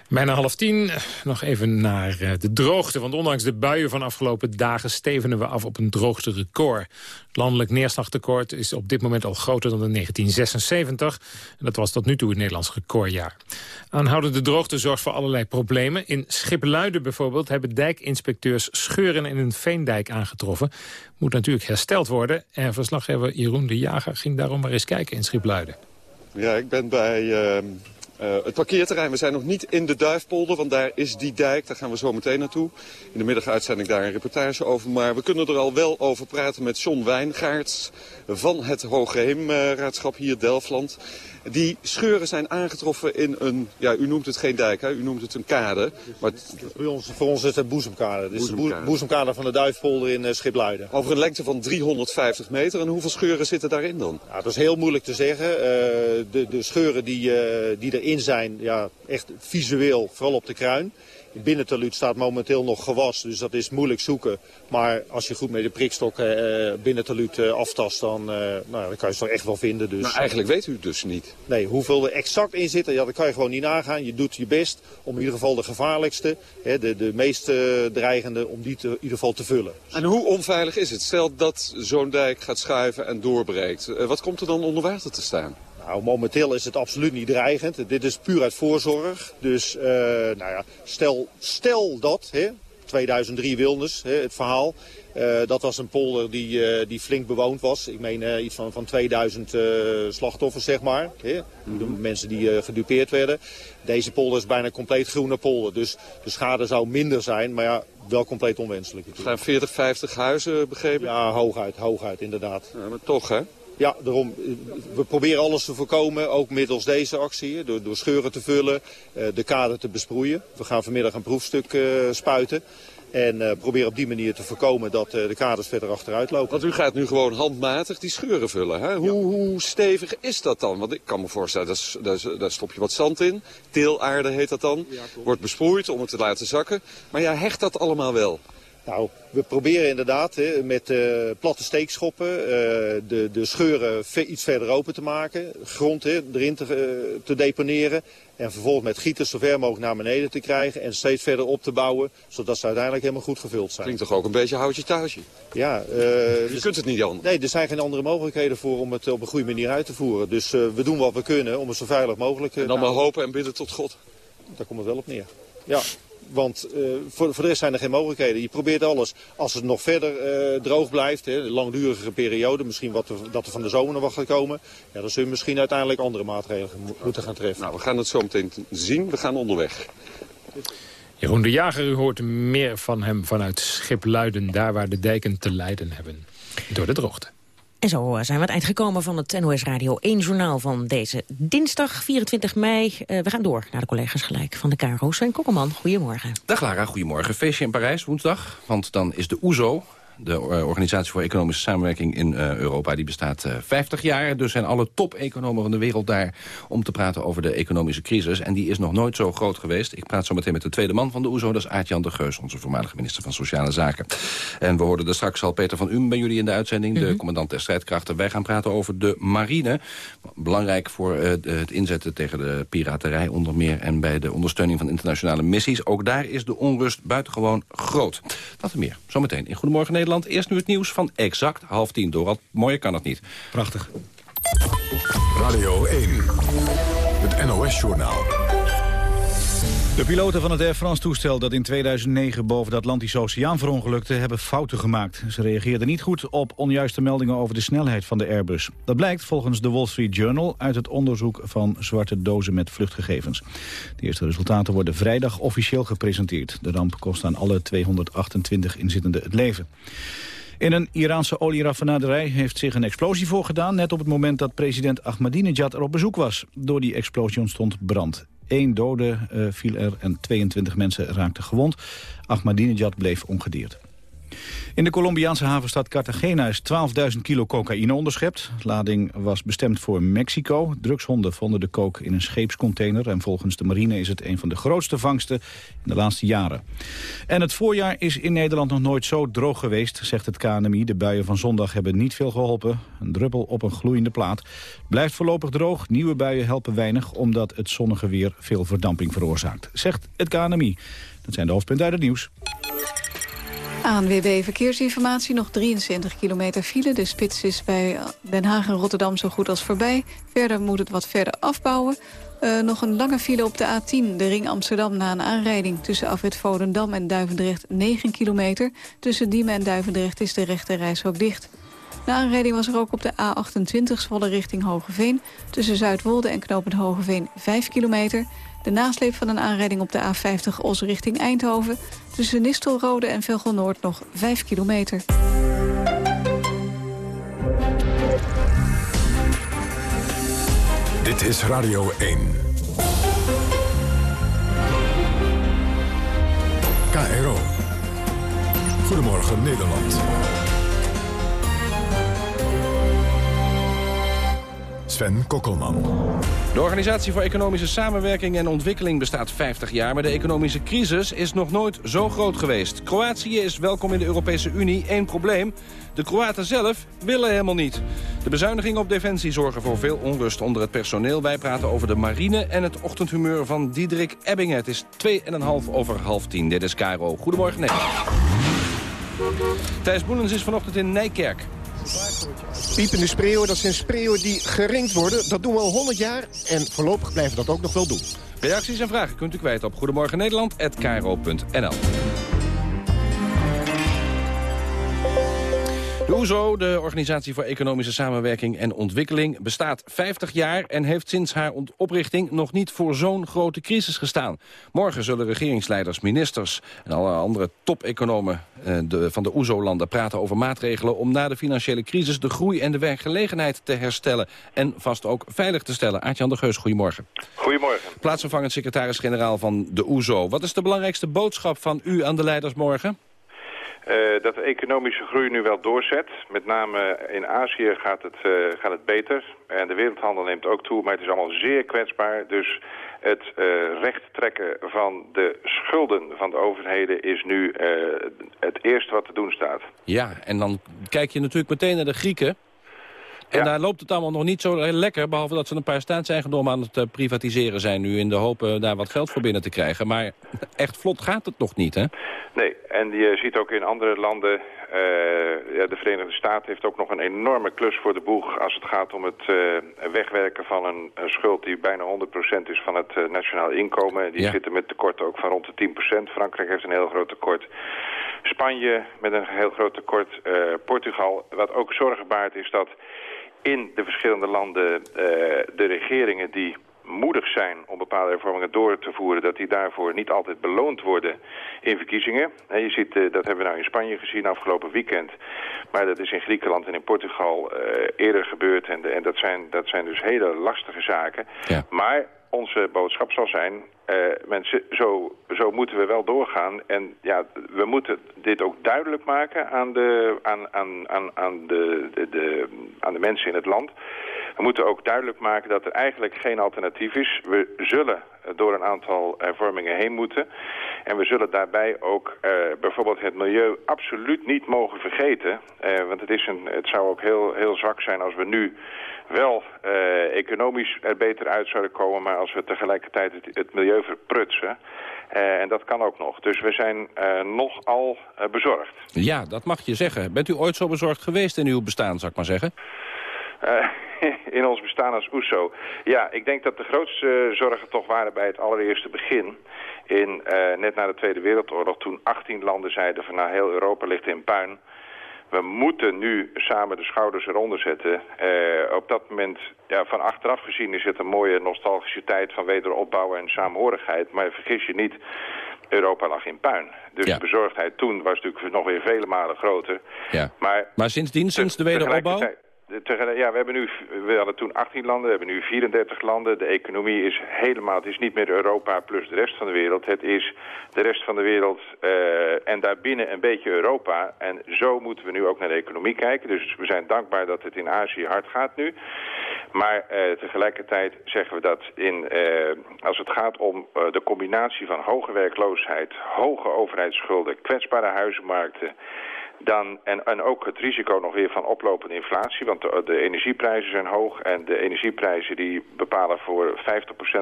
S11: Bijna half tien. Nog even naar de droogte. Want ondanks de buien van afgelopen dagen stevenen we af op een droogste record. Het landelijk neerslagtekort is op dit moment al groter dan in 1976. En dat was tot nu toe het Nederlands recordjaar. Aanhoudende droogte zorgt voor allerlei problemen. In Schipluiden bijvoorbeeld hebben dijkinspecteurs scheuren in een veendijk aangetroffen. Moet natuurlijk hersteld worden. En verslaggever Jeroen de Jager ging daarom maar eens kijken in Schipluiden.
S21: Ja, ik ben bij... Uh... Uh, het parkeerterrein, we zijn nog niet in de Duifpolder, want daar is die dijk. Daar gaan we zo meteen naartoe. In de middaguitzending daar een reportage over. Maar we kunnen er al wel over praten met John Wijngaards van het Hoogheemraadschap hier Delfland. Die scheuren zijn aangetroffen in een, ja, u noemt het geen dijk, hè? u noemt het een kade.
S22: Maar het, ons, voor ons is het een boezemkade. Dit is de boezemkade van de Duifpolder in uh, Schipluiden.
S21: Over een lengte van 350 meter. En hoeveel scheuren zitten daarin dan?
S22: Ja, dat is heel moeilijk te zeggen. Uh, de, de scheuren die, uh, die erin zijn, ja, echt visueel, vooral op de kruin. In binnentaluut staat momenteel nog gewas, dus dat is moeilijk zoeken. Maar als je goed met de prikstok uh, binnentaluut uh, aftast, dan, uh, nou, dan kan je het toch echt wel vinden. Dus,
S21: maar eigenlijk weet u het dus niet.
S22: Nee, hoeveel er exact in zitten, ja, dat kan je gewoon niet nagaan. Je doet je best om in ieder geval de gevaarlijkste, hè, de, de meest dreigende, om die te, in ieder geval te vullen.
S21: En hoe onveilig is het? Stel dat zo'n dijk gaat schuiven en doorbreekt. wat komt er dan onder water te staan?
S22: Nou, momenteel is het absoluut niet dreigend. Dit is puur uit voorzorg. Dus uh, nou ja, stel, stel dat, hè, 2003 Wilnis, hè, het verhaal. Uh, dat was een polder die, uh, die flink bewoond was. Ik meen uh, iets van, van 2000 slachtoffers, zeg maar. Hè? Mm -hmm. Mensen die gedupeerd werden. Deze polder is bijna compleet groene polder. Dus de schade zou minder zijn, maar ja, wel compleet onwenselijk.
S21: Er zijn 40, 50 huizen begrepen?
S22: Ja, hooguit, hooguit inderdaad.
S21: Ja, maar toch, hè?
S22: Ja, daarom, we proberen alles te voorkomen, ook middels deze actie, door, door scheuren te vullen, de kade te besproeien. We gaan vanmiddag een proefstuk uh, spuiten. En uh, proberen op die manier te voorkomen dat de kaders verder achteruit lopen.
S21: Want u gaat nu gewoon handmatig die scheuren vullen. Hè? Hoe, ja. hoe stevig is dat dan? Want ik kan me voorstellen, daar, daar stop je wat zand in. Teelaarde heet dat dan. Ja, Wordt besproeid om het te laten zakken. Maar ja, hecht dat allemaal wel?
S22: Nou, we proberen inderdaad hè, met uh, platte steekschoppen uh, de, de scheuren iets verder open te maken. Grond hè, erin te, uh, te deponeren. En vervolgens met gieters zo ver mogelijk naar beneden te krijgen. En steeds verder op te bouwen. Zodat ze uiteindelijk helemaal goed gevuld zijn.
S21: Klinkt toch ook een beetje houtje touwtje?
S22: Ja.
S21: je dus, kunt het niet anders.
S22: Nee, er zijn geen andere mogelijkheden voor om het op een goede manier uit te voeren. Dus we doen wat we kunnen om het zo veilig mogelijk te
S21: En dan maar hopen en bidden tot God.
S22: Daar komt het wel op neer. Ja. Want uh, voor, voor de rest zijn er geen mogelijkheden. Je probeert alles. Als het nog verder uh, droog blijft, hè, een langdurige periode, misschien wat er, dat er van de zomer nog wat gaat komen. Ja, dan zul je misschien uiteindelijk andere maatregelen moeten gaan treffen.
S21: Nou, we gaan het zo meteen zien. We gaan onderweg.
S11: Jeroen de Jager, u hoort meer van hem vanuit Schipluiden, daar waar de dijken te lijden hebben. Door de droogte.
S10: En zo zijn we aan het eind gekomen van het NOS Radio 1 journaal van deze dinsdag 24 mei. Uh, we gaan door naar de collega's gelijk van de KRO. Sven Kokkelman, goedemorgen.
S23: Dag Lara, goedemorgen. Feestje in Parijs woensdag, want dan is de OESO
S24: De eh, Organisatie voor Economische Samenwerking in uh, Europa die bestaat uh, 50 jaar. Dus zijn alle top-economen van de wereld daar om te praten over de economische crisis. En die is nog nooit zo groot geweest. Ik praat zo meteen met de tweede man van de OESO, dat is Aart-Jan de Geus, onze voormalige minister van Sociale Zaken. En we hoorden er straks al Peter van Um bij jullie in de uitzending, de mhm. commandant der strijdkrachten. Wij gaan praten over de marine. Belangrijk voor het inzetten tegen de piraterij onder meer en bij de ondersteuning van internationale missies. Ook daar is de onrust buitengewoon groot. Dat en meer. Zometeen in Goedemorgen Nederland. Eerst nu het nieuws van exact half tien. Dorald, mooier kan het niet.
S1: Prachtig. Radio 1. Het NOS-journaal.
S2: De piloten van het Air France-toestel dat in 2009 boven de Atlantische Oceaan verongelukte hebben fouten gemaakt. Ze reageerden niet goed op onjuiste meldingen over de snelheid van de Airbus. Dat blijkt volgens de Wall Street Journal uit het onderzoek van zwarte dozen met vluchtgegevens. De eerste resultaten worden vrijdag officieel gepresenteerd. De ramp kost aan alle 228 inzittenden het leven. In een Iraanse olieraffinaderij heeft zich een explosie voorgedaan... net op het moment dat president Ahmadinejad er op bezoek was. Door die explosie ontstond brand. Eén dode uh, viel er en 22 mensen raakten gewond. Ahmadinejad bleef ongedeerd. In de Colombiaanse havenstad Cartagena is 12.000 kilo cocaïne onderschept. De lading was bestemd voor Mexico. Drugshonden vonden de coke in een scheepscontainer... en volgens de marine is het een van de grootste vangsten in de laatste jaren. En het voorjaar is in Nederland nog nooit zo droog geweest, zegt het KNMI. De buien van zondag hebben niet veel geholpen. Een druppel op een gloeiende plaat. Blijft voorlopig droog, nieuwe buien helpen weinig... omdat het zonnige weer veel verdamping veroorzaakt, zegt het KNMI. Dat zijn de hoofdpunten uit het nieuws.
S3: ANWB Verkeersinformatie, nog 23 kilometer file. De spits is bij Den Haag en Rotterdam zo goed als voorbij. Verder moet het wat verder afbouwen. Uh, nog een lange file op de A10, de ring Amsterdam... na een aanrijding tussen Afrit Volendam en Duivendrecht 9 kilometer. Tussen Diemen en Duivendrecht is de rechte reis ook dicht. De aanrijding was er ook op de A28 Zwolle richting Hogeveen. Tussen Zuidwolde en Knopend Hogeveen 5 kilometer... De nasleep van een aanrijding op de A50 Os richting Eindhoven. Tussen Nistelrode en Velgel-Noord nog 5 kilometer.
S1: Dit is Radio 1. KRO. Goedemorgen Nederland. Sven Kokkelman.
S24: De Organisatie voor Economische Samenwerking en Ontwikkeling bestaat 50 jaar... maar de economische crisis is nog nooit zo groot geweest. Kroatië is welkom in de Europese Unie. Eén probleem, de Kroaten zelf willen helemaal niet. De bezuinigingen op defensie zorgen voor veel onrust onder het personeel. Wij praten over de marine en het ochtendhumeur van Diederik Ebbingen. Het is 2,5 over half tien. Dit is Caro. Goedemorgen, Nederland. Thijs Boelens is vanochtend in Nijkerk.
S23: Piepende spreeuwen, dat zijn spreeuwen die geringd worden. Dat doen we al 100 jaar en voorlopig blijven we dat ook nog wel doen.
S24: Reacties en vragen kunt u kwijt op Goedemorgen OESO, de Organisatie voor Economische Samenwerking en Ontwikkeling... bestaat 50 jaar en heeft sinds haar oprichting nog niet voor zo'n grote crisis gestaan. Morgen zullen regeringsleiders, ministers en alle andere top-economen eh, van de OESO-landen praten over maatregelen... om na de financiële crisis de groei en de werkgelegenheid te herstellen... en vast ook veilig te stellen. Aartjan de Geus, goedemorgen.
S25: Goedemorgen.
S24: Plaatsvervangend secretaris-generaal van de OESO. Wat is de belangrijkste boodschap van u aan de leiders morgen?
S25: Uh, dat de economische groei nu wel doorzet. Met name in Azië gaat het, uh, gaat het beter. En de wereldhandel neemt ook toe, maar het is allemaal zeer kwetsbaar. Dus het uh, recht trekken van de schulden van de overheden is nu het eerste wat te doen staat.
S24: Ja, en dan kijk je natuurlijk meteen naar de Grieken. En daar loopt het allemaal nog niet zo lekker... behalve dat ze een paar staatseigendommen aan het privatiseren zijn... nu in de hoop daar wat geld voor binnen te krijgen. Maar echt vlot gaat het nog niet, hè?
S25: Nee, en je ziet ook in andere landen... Uh, ja, de Verenigde Staten heeft ook nog een enorme klus voor de boeg... als het gaat om het uh, wegwerken van een, een, schuld die bijna 100% is van het uh, nationaal inkomen. Die zitten met tekorten ook van rond de 10%. Frankrijk heeft een heel groot tekort. Spanje met een heel groot tekort. Portugal, wat ook zorgen baart is dat in de verschillende landen de regeringen die moedig zijn om bepaalde hervormingen door te voeren... dat die daarvoor niet altijd beloond worden in verkiezingen. En je ziet, uh, dat hebben we nou in Spanje gezien afgelopen weekend. Maar dat is in Griekenland en in Portugal uh, eerder gebeurd. En, en dat, zijn, dat zijn dus hele lastige zaken. Ja. Maar onze boodschap zal zijn... Uh, mensen, zo, zo moeten we wel doorgaan. En ja, we moeten dit ook duidelijk maken aan de, aan, aan, aan, aan de, de, de, aan de mensen in het land. We moeten ook duidelijk maken dat er eigenlijk geen alternatief is. We zullen door een aantal hervormingen heen moeten. En we zullen daarbij ook uh, bijvoorbeeld het milieu absoluut niet mogen vergeten. Uh, want het, is een, het zou ook heel, heel zwak zijn als we nu wel economisch er beter uit zouden komen... maar als we tegelijkertijd het, het milieu verprutsen... En dat kan ook nog. Dus we zijn nogal bezorgd.
S24: Ja, dat mag je zeggen. Bent u ooit zo bezorgd geweest in uw bestaan, zou ik maar zeggen?
S25: in ons bestaan als OESO. Ja, ik denk dat de grootste zorgen toch waren bij het allereerste begin. In, net na de Tweede Wereldoorlog, toen 18 landen zeiden van nou heel Europa ligt in puin we moeten nu samen de schouders eronder zetten. Uh, op dat moment, ja, van achteraf gezien is het een mooie nostalgische tijd van wederopbouw en samenhorigheid. Maar vergis je niet, Europa lag in puin. Dus
S24: Ja.
S25: de bezorgdheid toen was natuurlijk nog weer vele malen groter.
S24: Ja.
S25: Maar,
S24: Maar sindsdien, sinds de wederopbouw?
S25: Tegelijk- ja, we, hebben nu, we hadden toen 18 landen, we hebben nu 34 landen. De economie is helemaal, het is niet meer Europa plus de rest van de wereld. Het is de rest van de wereld eh, en daarbinnen een beetje Europa. En zo moeten we nu ook naar de economie kijken. Dus we zijn dankbaar dat het in Azië hard gaat nu. Maar eh, tegelijkertijd zeggen we dat in, eh, als het gaat om eh, de combinatie van hoge werkloosheid, hoge overheidsschulden, kwetsbare huizenmarkten... Dan, en, en ook het risico nog weer van oplopende inflatie, want de, de energieprijzen zijn hoog en de energieprijzen die bepalen voor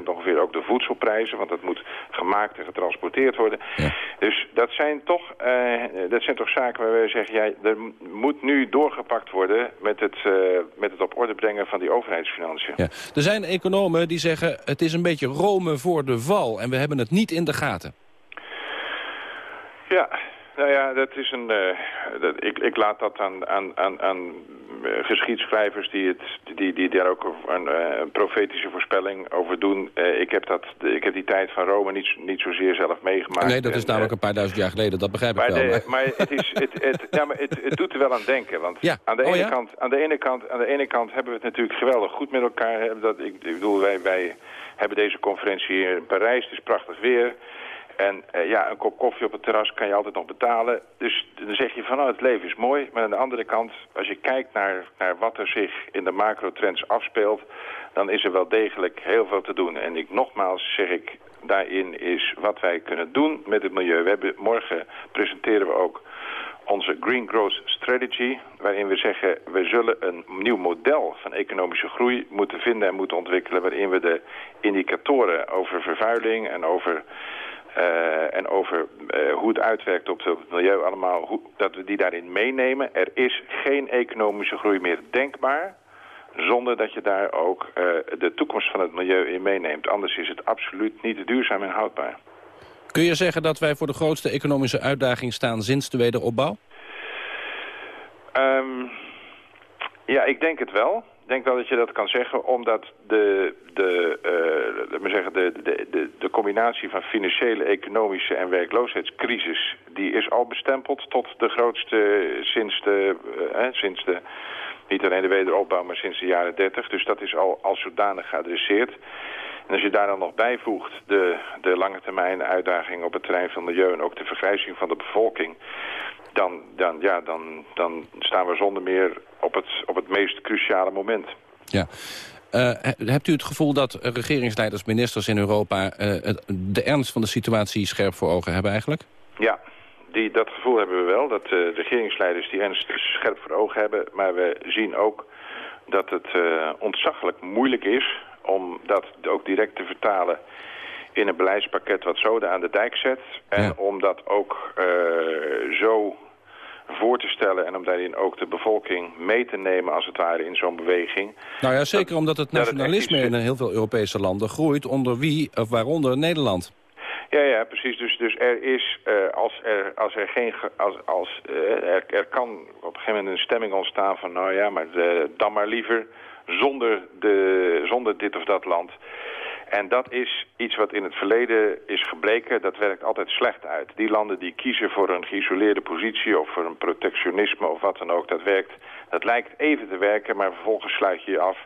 S25: 50% ongeveer ook de voedselprijzen, want dat moet gemaakt en getransporteerd worden. Dus dat zijn, toch, eh, dat zijn toch zaken waar we zeggen, ja, er moet nu doorgepakt worden met het, eh, met het op orde brengen van die overheidsfinanciën.
S24: Ja. Er zijn economen die zeggen het is een beetje Rome voor de val en we hebben het niet in de gaten.
S25: Ja, nou ja, dat is een. eh, dat, ik, ik laat dat aan, aan, aan, aan eh, geschiedschrijvers die, het, die, die daar ook een, eh, een profetische voorspelling over doen. Ik, heb dat, ik heb die tijd van Rome niet, niet zozeer zelf meegemaakt.
S24: nee, dat is
S25: En,
S24: namelijk een paar duizend jaar geleden, dat begrijp ik wel.
S25: de,
S24: maar-
S25: maar het, is, het, het, ja, maar het, het doet er wel aan denken. Want
S24: Ja.
S25: aan, de
S24: Oh,
S25: ene
S24: ja?
S25: kant, aan, de ene kant, aan de ene kant hebben we het natuurlijk geweldig goed met elkaar. Dat, ik, ik bedoel, wij, wij hebben deze conferentie hier in Parijs. Het is prachtig weer. En eh, ja, een kop koffie op het terras kan je altijd nog betalen. Dus dan zeg je van, nou, het leven is mooi. Maar aan de andere kant, als je kijkt naar, naar wat er zich in de macrotrends afspeelt... dan is er wel degelijk heel veel te doen. En ik, nogmaals zeg ik, daarin is wat wij kunnen doen met het milieu. We hebben, morgen presenteren we ook onze Green Growth Strategy... waarin we zeggen, we zullen een nieuw model van economische groei moeten vinden en moeten ontwikkelen... waarin we de indicatoren over vervuiling en over... eh, en over eh, hoe het uitwerkt op het milieu allemaal, hoe, dat we die daarin meenemen. Er is geen economische groei meer denkbaar zonder dat je daar ook eh, de toekomst van het milieu in meeneemt. Anders is het absoluut niet duurzaam en houdbaar.
S24: Kun je zeggen dat wij voor de grootste economische uitdaging staan sinds de wederopbouw?
S25: Ehm, ja, ik denk het wel. Ik denk wel dat je dat kan zeggen, omdat de, de, eh, maar zeggen, de, de, de, de combinatie van financiële, economische en werkloosheidscrisis, die is al bestempeld tot de grootste sinds de, eh, eh, sinds de niet alleen de wederopbouw, maar sinds de jaren 30. Dus dat is al als zodanig geadresseerd. En als je daar dan nog bijvoegt de, de lange termijn uitdagingen op het terrein van milieu en ook de vergrijzing van de bevolking, dan, dan, ja, dan, dan staan we zonder meer op het, op het meest cruciale moment.
S24: Ja. Eh, he- hebt u het gevoel dat regeringsleiders, ministers in Europa... eh, de ernst van de situatie scherp voor ogen hebben eigenlijk?
S25: Ja, die, dat gevoel hebben we wel, dat de regeringsleiders die ernst scherp voor ogen hebben. Maar we zien ook dat het eh, ontzaglijk moeilijk is om dat ook direct te vertalen in een beleidspakket wat zoden aan de dijk zet. En om dat ook eh, zo voor te stellen en om daarin ook de bevolking mee te nemen als het ware in zo'n beweging.
S24: Nou ja, zeker omdat het nationalisme in heel veel Europese landen groeit... onder wie, of waaronder Nederland.
S25: Ja, ja, precies. Dus, dus er is, eh, als er, als er geen, ge- als, als, eh, er, er kan op een gegeven moment een stemming ontstaan van, nou ja, maar eh, dan maar liever zonder, de, zonder dit of dat land. En dat is iets wat in het verleden is gebleken, dat werkt altijd slecht uit. Die landen die kiezen voor een geïsoleerde positie of voor een protectionisme of wat dan ook, dat werkt. Dat lijkt even te werken, maar vervolgens sluit je je af.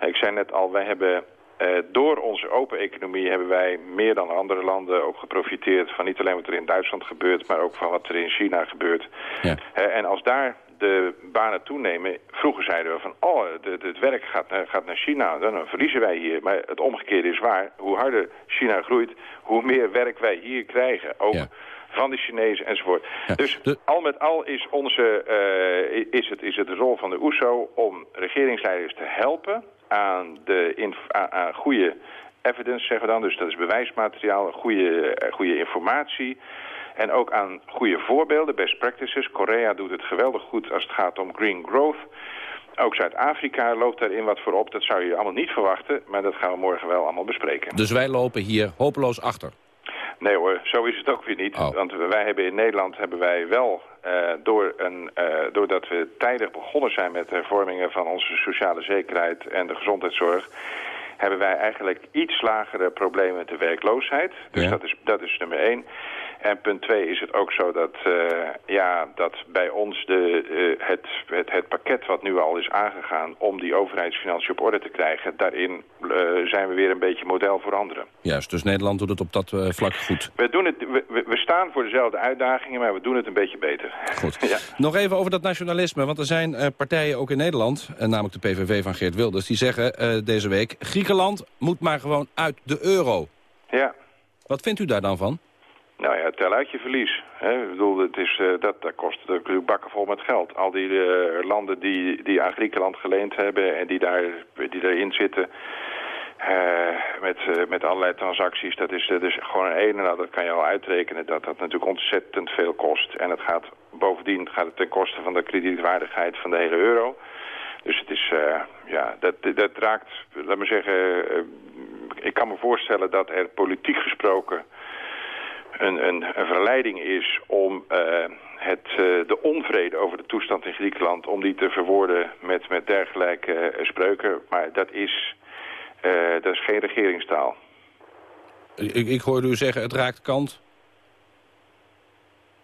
S25: Ik zei net al, wij hebben Eh, door onze open economie hebben wij meer dan andere landen ook geprofiteerd van niet alleen wat er in Duitsland gebeurt, maar ook van wat er in China gebeurt.
S24: Ja.
S25: Eh, en als daar de banen toenemen, vroeger zeiden we van, oh, het werk gaat naar, gaat naar China, dan verliezen wij hier. Maar het omgekeerde is waar. Hoe harder China groeit, hoe meer werk wij hier krijgen. Ook van de Chinezen enzovoort. Dus al met al is, onze, eh, is, het, is het de rol van de OESO om regeringsleiders te helpen aan, de aan, aan goede evidence, zeggen we dan. Dus dat is bewijsmateriaal, goede, eh, goede informatie. En ook aan goede voorbeelden, best practices. Korea doet het geweldig goed als het gaat om green growth. Ook Zuid-Afrika loopt daarin wat voor op. Dat zou je allemaal niet verwachten, maar dat gaan we morgen wel allemaal bespreken.
S24: Dus wij lopen hier hopeloos achter.
S25: Nee hoor, zo is het ook weer niet. Want wij hebben in Nederland hebben wij wel, eh, door een, eh, doordat we tijdig begonnen zijn met de hervormingen van onze sociale zekerheid en de gezondheidszorg, hebben wij eigenlijk iets lagere problemen met de werkloosheid. Dus dat, is, dat is nummer één. En punt twee is het ook zo dat, eh, ja, dat bij ons de, eh, het, het, het pakket wat nu al is aangegaan om die overheidsfinanciën op orde te krijgen, daarin eh, zijn we weer een beetje model voor anderen.
S24: Juist, dus Nederland doet het op dat vlak goed.
S25: We, doen het, we, we- staan voor dezelfde uitdagingen, maar we doen het een beetje beter.
S24: Goed.
S25: Ja.
S24: Nog even over dat nationalisme, want er zijn partijen ook in Nederland... namelijk de PVV van Geert Wilders, die zeggen deze week... Griekenland moet maar gewoon uit de euro.
S25: Ja.
S24: Wat vindt u daar dan van?
S25: Nou ja, tel uit je verlies. Hè. Ik bedoel, het is, eh, dat, dat kost natuurlijk bakken vol met geld. Al die eh, landen die, die aan Griekenland geleend hebben en die, daar, die daarin zitten... eh, met, met allerlei transacties, dat is, dat is gewoon een ene. Nou, dat kan je al uitrekenen dat dat natuurlijk ontzettend veel kost. En het gaat, bovendien gaat het ten koste van de kredietwaardigheid van de hele euro. Dus het is, ja, dat, dat raakt, laat me zeggen... ik kan me voorstellen dat er politiek gesproken een, een, een verleiding is om eh, het, eh, de onvrede over de toestand in Griekenland... om die te verwoorden met, met dergelijke eh, spreuken. Maar dat is, dat is geen regeringstaal.
S24: Ik, ik hoorde u zeggen, het raakt kant.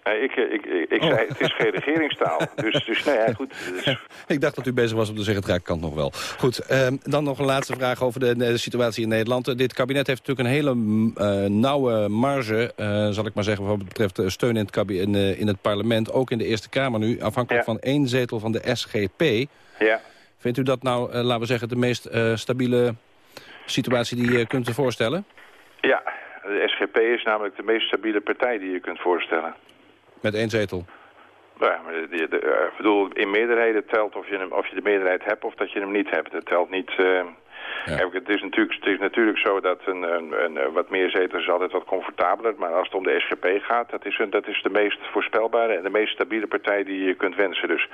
S25: Nee, ik, eh, ik, ik, ik
S24: Oh.
S25: zei, het is geen regeringstaal. Dus, dus nee, ja, goed. Dus,
S24: Ik dacht dat u bezig was om te zeggen, het raakt kant nog wel. Goed, ehm, dan nog een laatste vraag over de, de situatie in Nederland. Eh, dit kabinet heeft natuurlijk een hele mm, eh, nauwe marge, eh, zal ik maar zeggen... wat betreft eh, steun in het, kabi- in, eh, in het parlement, ook in de Eerste Kamer nu... afhankelijk van één zetel van de SGP.
S25: ja.
S24: Vindt u dat nou, eh, laten we zeggen, de meest eh, stabiele situatie die je kunt voorstellen?
S25: ja, de SGP is namelijk de meest stabiele partij die je kunt voorstellen.
S24: Met één zetel?
S25: Ja, maar de, de, de- eh, ik bedoel, in meerderheden telt of je, hem, of je de meerderheid hebt of dat je hem niet hebt. Het telt niet... eh, het, is natuurlijk, het is natuurlijk zo dat een, een, een, eh, wat meer zetels is altijd wat comfortabeler. Maar als het om de SGP gaat, dat is, een, dat is de meest voorspelbare en de meest stabiele partij die je kunt wensen. Dus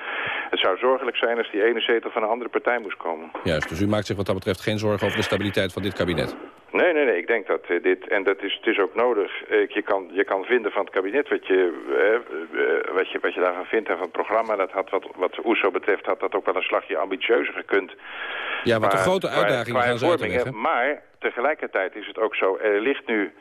S25: het zou zorgelijk zijn als die ene zetel van een andere partij moest komen.
S24: Juist, dus u maakt zich wat dat betreft geen zorgen over de stabiliteit van dit kabinet.
S25: Nee, nee, nee. Ik denk dat eh, dit, en dat is, het is ook nodig. Eh, je, kan, je kan vinden van het kabinet wat je, eh, wat je, wat je daarvan vindt en van het programma. Dat had wat, wat OESO betreft had dat ook wel een slagje ambitieuzer gekund.
S24: Ja, wat de
S25: Qua-
S24: grote
S25: qua-
S24: uitdagingen
S25: qua
S24: gaan ze.
S25: Maar tegelijkertijd is het ook zo, er ligt nu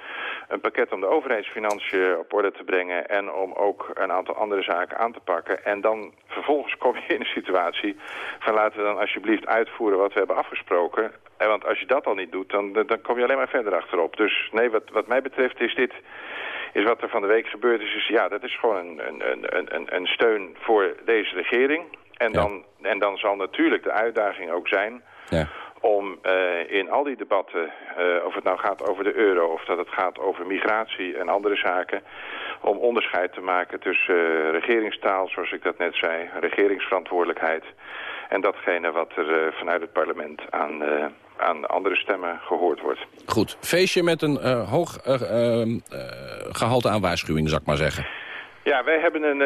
S25: een pakket om de overheidsfinanciën op orde te brengen en om ook een aantal andere zaken aan te pakken. En dan vervolgens kom je in een situatie van laten we dan alsjeblieft uitvoeren wat we hebben afgesproken. En want als je dat al niet doet, dan, dan kom je alleen maar verder achterop. Dus nee, wat, wat mij betreft is dit, is wat er van de week gebeurd is, is ja, dat is gewoon een, een, een, een, een steun voor deze regering. En, dan, en dan zal natuurlijk de uitdaging ook zijn
S24: Ja.
S25: om eh, in al die debatten, eh, of het nou gaat over de euro... of dat het gaat over migratie en andere zaken... om onderscheid te maken tussen eh, regeringstaal, zoals ik dat net zei... regeringsverantwoordelijkheid en datgene wat er eh, vanuit het parlement aan, eh, aan andere stemmen gehoord wordt.
S24: Goed, feestje met een hoog eh, eh, eh, gehalte aan waarschuwing, zal ik maar zeggen.
S25: Ja, wij hebben een...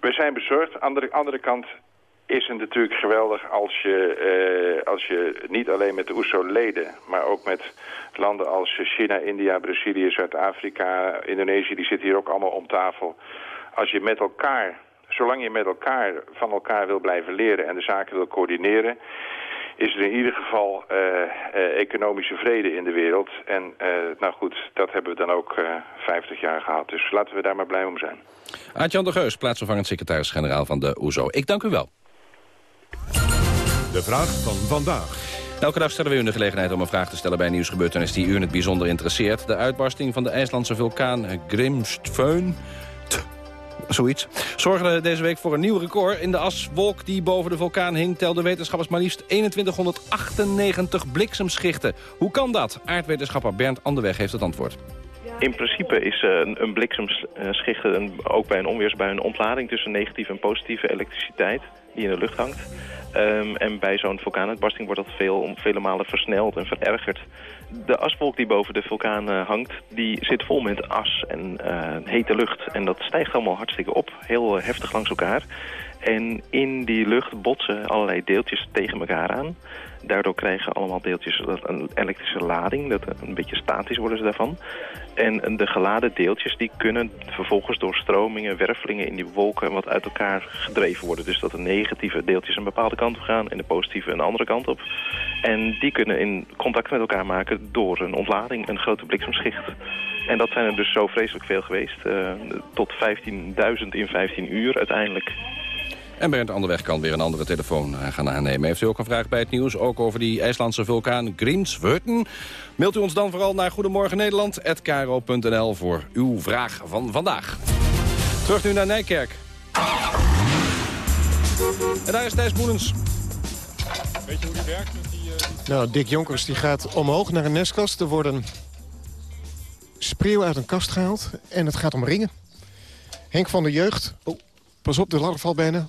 S25: we zijn bezorgd. Aan de andere kant is het natuurlijk geweldig als je, eh, als je niet alleen met de OESO-leden... maar ook met landen als China, India, Brazilië, Zuid-Afrika, Indonesië... die zitten hier ook allemaal om tafel. Als je met elkaar, zolang je met elkaar van elkaar wil blijven leren... en de zaken wil coördineren is er in ieder geval eh, eh, economische vrede in de wereld. En nou goed, dat hebben we dan ook eh 50 jaar gehad. Dus laten we daar maar blij om zijn.
S24: Aart-Jan de Geus, plaatsvervangend secretaris-generaal van de OESO. Ik dank u wel.
S1: De vraag van vandaag.
S24: Elke dag stellen we u de gelegenheid om een vraag te stellen bij een nieuwsgebeurtenis die u in het bijzonder interesseert. De uitbarsting van de IJslandse vulkaan Grimstveun zoiets, zorgde deze week voor een nieuw record. In de aswolk die boven de vulkaan hing... telden wetenschappers maar liefst 2198 bliksemschichten. Hoe kan dat? Aardwetenschapper Bernd Anderweg heeft het antwoord.
S26: In principe is uh, een bliksemschicht een, ook bij een onweersbui een ontlading tussen negatieve en positieve elektriciteit die in de lucht hangt. Um, en bij zo'n vulkaanuitbarsting wordt dat veel, vele malen versneld en verergerd. De aswolk die boven de vulkaan uh, hangt, die zit vol met as en uh, hete lucht. En dat stijgt allemaal hartstikke op, heel heftig langs elkaar. En in die lucht botsen allerlei deeltjes tegen elkaar aan. Daardoor krijgen allemaal deeltjes een elektrische lading. Dat een beetje statisch worden ze daarvan. En de geladen deeltjes die kunnen vervolgens door stromingen, wervelingen in die wolken wat uit elkaar gedreven worden. Dus dat de negatieve deeltjes een bepaalde kant op gaan en de positieve een andere kant op. En die kunnen in contact met elkaar maken door een ontlading, een grote bliksemschicht. En dat zijn er dus zo vreselijk veel geweest. Uh, tot 15.000 in 15 uur uiteindelijk.
S24: En Bernd Anderweg kan weer een andere telefoon eh, gaan aannemen. Heeft u ook een vraag bij het nieuws, ook over die IJslandse vulkaan Grímsvötn? Mailt u ons dan vooral naar Goedemorgen Nederland@kro.nl voor uw vraag van vandaag. Terug nu naar Nijkerk. En daar is Thijs Boelens.
S23: Weet je hoe die werkt? Met die, uh, die... Nou, Dick Jonkers die gaat omhoog naar een nestkast. Er worden spreeuw uit een kast gehaald en het gaat om ringen. Henk van der Jeugd... Oh, pas op, de ladder valt bijna.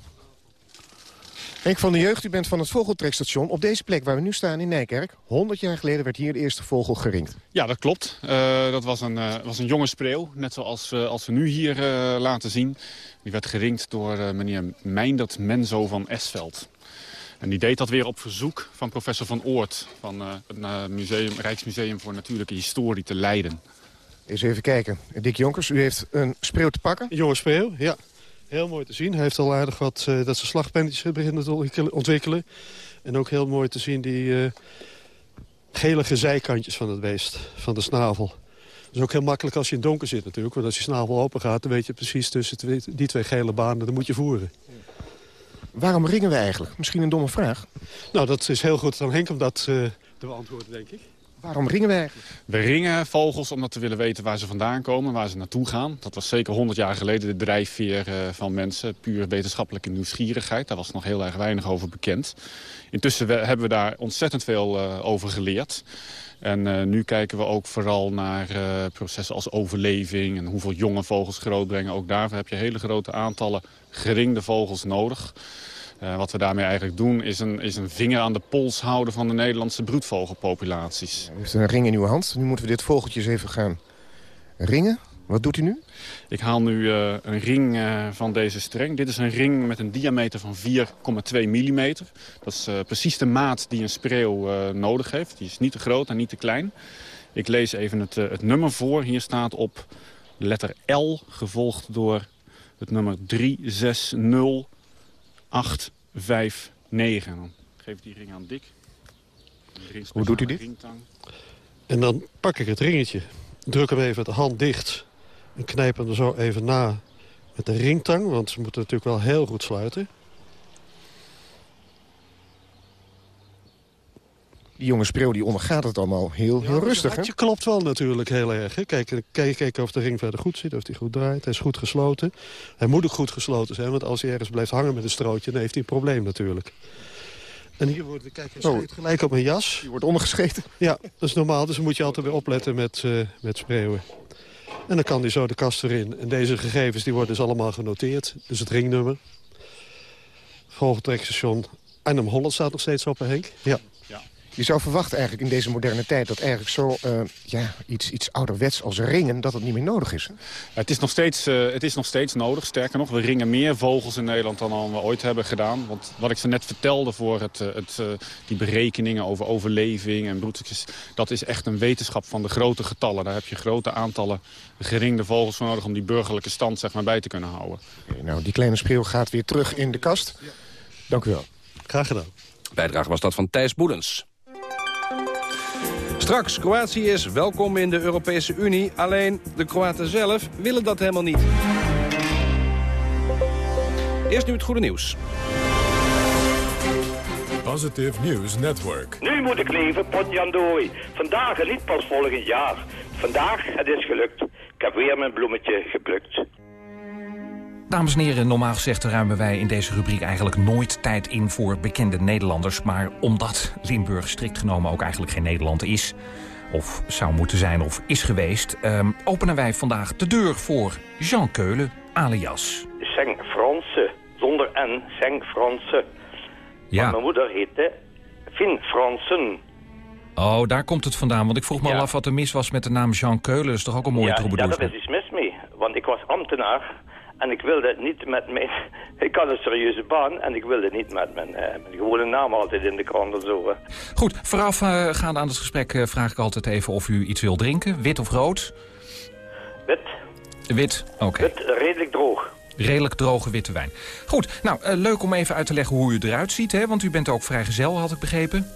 S23: Henk van de Jeugd, u bent van het vogeltrekstation. Op deze plek waar we nu staan in Nijkerk... 100 jaar geleden werd hier de eerste vogel geringd.
S27: Ja, dat klopt. Uh, dat was een, uh, was een jonge spreeuw. Net zoals uh, als we nu hier laten zien. Die werd geringd door meneer Meindert Menzo van Esveld. En die deed dat weer op verzoek van professor Van Oort... van het museum, Rijksmuseum voor Natuurlijke Historie te Leiden.
S23: Eens even kijken. Dick Jonkers, u heeft een spreeuw te pakken?
S28: Een jonge spreeuw, ja. Heel mooi te zien. Hij heeft al aardig wat uh, dat zijn slagpennetjes beginnen te ontwikkelen. En ook heel mooi te zien die uh, gelige zijkantjes van het beest, van de snavel. Dat is ook heel makkelijk als je in het donker zit natuurlijk. Want als je snavel open gaat, dan weet je precies tussen die twee gele banen, dan moet je voeren.
S23: Waarom ringen we eigenlijk? Misschien een domme vraag.
S28: Nou, dat is heel goed aan Henk om dat uh, te beantwoorden, denk ik.
S23: Waarom ringen we?
S27: We ringen vogels omdat we willen weten waar ze vandaan komen, waar ze naartoe gaan. Dat was zeker 100 jaar geleden de drijfveer uh, van mensen. Puur wetenschappelijke nieuwsgierigheid. Daar was nog heel erg weinig over bekend. Intussen hebben we daar ontzettend veel uh, over geleerd. En uh, nu kijken we ook vooral naar processen als overleving... en hoeveel jonge vogels grootbrengen. Ook daarvoor heb je hele grote aantallen geringde vogels nodig... Uh, wat we daarmee eigenlijk doen is een, is een vinger aan de pols houden van de Nederlandse broedvogelpopulaties.
S23: U heeft een ring in uw hand. Nu moeten we dit vogeltje eens even gaan ringen. Wat doet u nu?
S27: Ik haal nu uh, een ring uh, van deze streng. Dit is een ring met een diameter van 4,2 mm. Dat is precies de maat die een spreeuw nodig heeft. Die is niet te groot en niet te klein. Ik lees even het, het nummer voor. Hier staat op letter L, gevolgd door het nummer 360 8, 5, 9. Dan geef ik die ring aan Dick.
S23: Hoe doet u dit?
S27: Ringtang.
S28: En dan pak ik het ringetje, druk hem even de hand dicht... en knijp hem er zo even na met de ringtang... want ze moeten natuurlijk wel heel goed sluiten.
S23: Die jonge spreeuw die ondergaat het allemaal heel, heel
S28: ja,
S23: rustig.
S28: Het klopt wel natuurlijk heel erg. Hè? Kijk, kijk, kijk of de ring verder goed zit, of hij goed draait. Hij is goed gesloten. Hij moet ook goed gesloten zijn, want als hij ergens blijft hangen met een strootje... dan heeft hij een probleem natuurlijk. En hier wordt, kijk, hij oh. gelijk op mijn jas.
S23: Die wordt ondergescheten.
S28: Ja, dat is normaal, dus dan moet je altijd weer opletten met, uh, met spreeuwen. En dan kan hij zo de kast erin. En deze gegevens die worden dus allemaal genoteerd. Dus het ringnummer. Vogeltrekstation Arnhem Holland staat nog steeds op, Henk. Ja.
S23: Je zou verwachten eigenlijk in deze moderne tijd... dat eigenlijk zo uh, ja, iets, iets ouderwets als ringen, dat het niet meer nodig is. Hè?
S27: Het, is nog steeds, uh, het is nog steeds nodig. Sterker nog, we ringen meer vogels in Nederland dan we ooit hebben gedaan. Want wat ik ze net vertelde voor het, het, uh, die berekeningen over overleving en broedstukjes... dat is echt een wetenschap van de grote getallen. Daar heb je grote aantallen geringde vogels voor nodig... om die burgerlijke stand zeg maar, bij te kunnen houden.
S23: Okay, nou, die kleine spreeuw gaat weer terug in de kast. Dank u wel.
S28: Graag gedaan.
S24: Bijdrage was dat van Thijs Boelens. Straks, Kroatië is welkom in de Europese Unie. Alleen de Kroaten zelf willen dat helemaal niet. Eerst nu het goede nieuws.
S1: Positive News Network.
S29: Nu moet ik leven, potjandooi. Vandaag en niet pas volgend jaar. Vandaag, het is gelukt. Ik heb weer mijn bloemetje geplukt.
S30: Dames en heren, normaal gezegd ruimen wij in deze rubriek eigenlijk nooit tijd in voor bekende Nederlanders. Maar omdat Limburg strikt genomen ook eigenlijk geen Nederland is, of zou moeten zijn of is geweest, ehm, openen wij vandaag de deur voor Jean Keulen, alias.
S29: Zeng Franse, zonder N, Zeng Franse.
S30: Ja.
S29: Want mijn moeder heette Finn Fransen.
S30: Oh, daar komt het vandaan. Want ik vroeg me al af wat er mis was met de naam Jean Keulen. Dat is toch ook een mooie
S29: ja, ja, daar is iets mis mee. Want ik was ambtenaar en ik wilde niet met mijn... Ik had een serieuze baan en ik wilde niet met mijn, eh, mijn gewone naam altijd in de krant en zo.
S30: Goed, voorafgaande aan het gesprek eh, vraag ik altijd even of u iets wil drinken. Wit of rood?
S29: Wit,
S30: Wit, oké.
S29: wit, redelijk droog.
S30: Redelijk droge witte wijn. Goed, nou, eh, leuk om even uit te leggen hoe u eruit ziet, hè? Want u bent ook vrijgezel, had ik begrepen.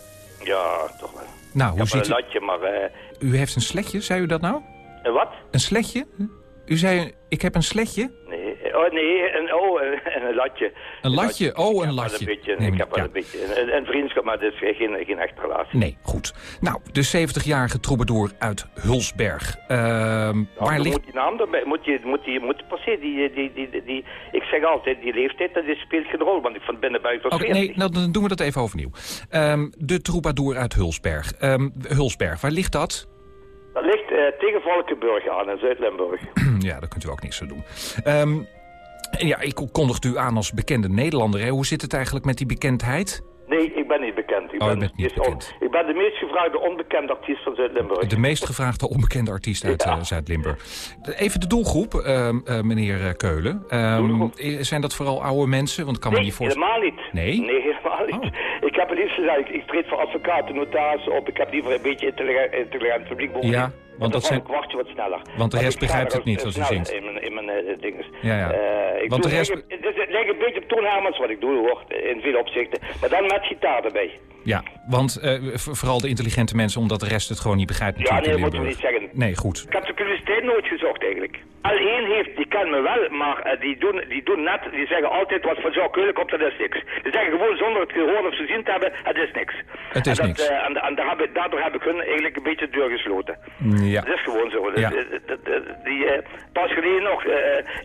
S29: Ja, toch wel.
S30: Nou, hoe ziet
S29: een
S30: u...
S29: latje, maar... eh,
S30: U heeft een sletje, zei u dat nou?
S29: een wat?
S30: Een sletje? U zei, ik heb een sletje?
S29: Nee, oh nee, een, oh, een, een latje.
S30: Een latje? Oh, een
S29: Ik heb wel
S30: latje.
S29: Een beetje,
S30: Nee,
S29: ik heb wel
S30: ja.
S29: een beetje een, een vriendschap, maar het is geen, geen echte relatie.
S30: Nee, goed. Nou, de 70-jarige troubadour uit Hulsberg. Ehm, waar ligt...
S29: Moet die naam erbij, moet je, moet je, moet passeren. Die, die, die, die, ik zeg altijd, die leeftijd, dat is, speelt geen rol, want ik van binnen buiten 40.
S30: nee, nou, dan doen we dat even overnieuw. Ehm, de troubadour uit Hulsberg. Ehm, Hulsberg, waar ligt dat?
S29: Dat ligt eh, tegen Valkenburg aan in Zuid-Limburg.
S30: ja, daar kunt u ook niks aan doen. Ehm, en ja, ik kondigt u aan als bekende Nederlander. Hè. Hoe zit het eigenlijk met die bekendheid?
S29: Nee, ik ben niet bekend. Ik
S30: Oh,
S29: ben,
S30: niet
S29: on- ik ben de meest gevraagde onbekende artiest van Zuid-Limburg.
S30: De meest gevraagde onbekende artiest uit eh, Zuid-Limburg. Even de doelgroep, ehm, eh, meneer eh, Keulen. Ehm, zijn dat vooral oude mensen? Want kan me
S29: Nee,
S30: niet voorstellen...
S29: helemaal niet.
S30: Nee? Oh.
S29: Nee, helemaal niet. Ik heb het liefst gezegd, ik, ik treed voor advocaten, notarissen op. Ik heb liever een beetje intelligent, intelligent publiek.
S30: Ja, want dat zijn-
S29: wat sneller.
S30: Want de rest begrijpt het niet, zoals u zingt.
S29: In mijn, in mijn eh, dinges.
S30: Ja, ja.
S29: Eh, ik
S30: Want de rest-
S29: het lijkt- Het, het lijkt een beetje op Toon Hermans wat ik doe, hoor. In veel opzichten. Maar dan met gitaar erbij.
S30: Ja, want eh, vooral de intelligente mensen, omdat de rest het gewoon niet begrijpt
S29: Ja,
S30: natuurlijk
S29: nee, dat moeten we
S30: Limburg.
S29: niet zeggen.
S30: Nee, goed.
S29: Ik heb de curiositeit nooit gezocht eigenlijk. Al één heeft, die kennen me wel, maar eh, die, doen, die doen net, die zeggen altijd wat van zo keulen komt, dat is niks. Die zeggen gewoon zonder het gehoord of gezien te hebben, het is niks.
S30: Het is
S29: en dat,
S30: niks.
S29: eh, en en daar heb ik- daardoor heb ik hun eigenlijk een beetje de deur gesloten.
S30: Ja.
S29: Het is gewoon zo.
S30: Ja.
S29: Dat- dat- dat- dat- die, eh, pas geleden nog,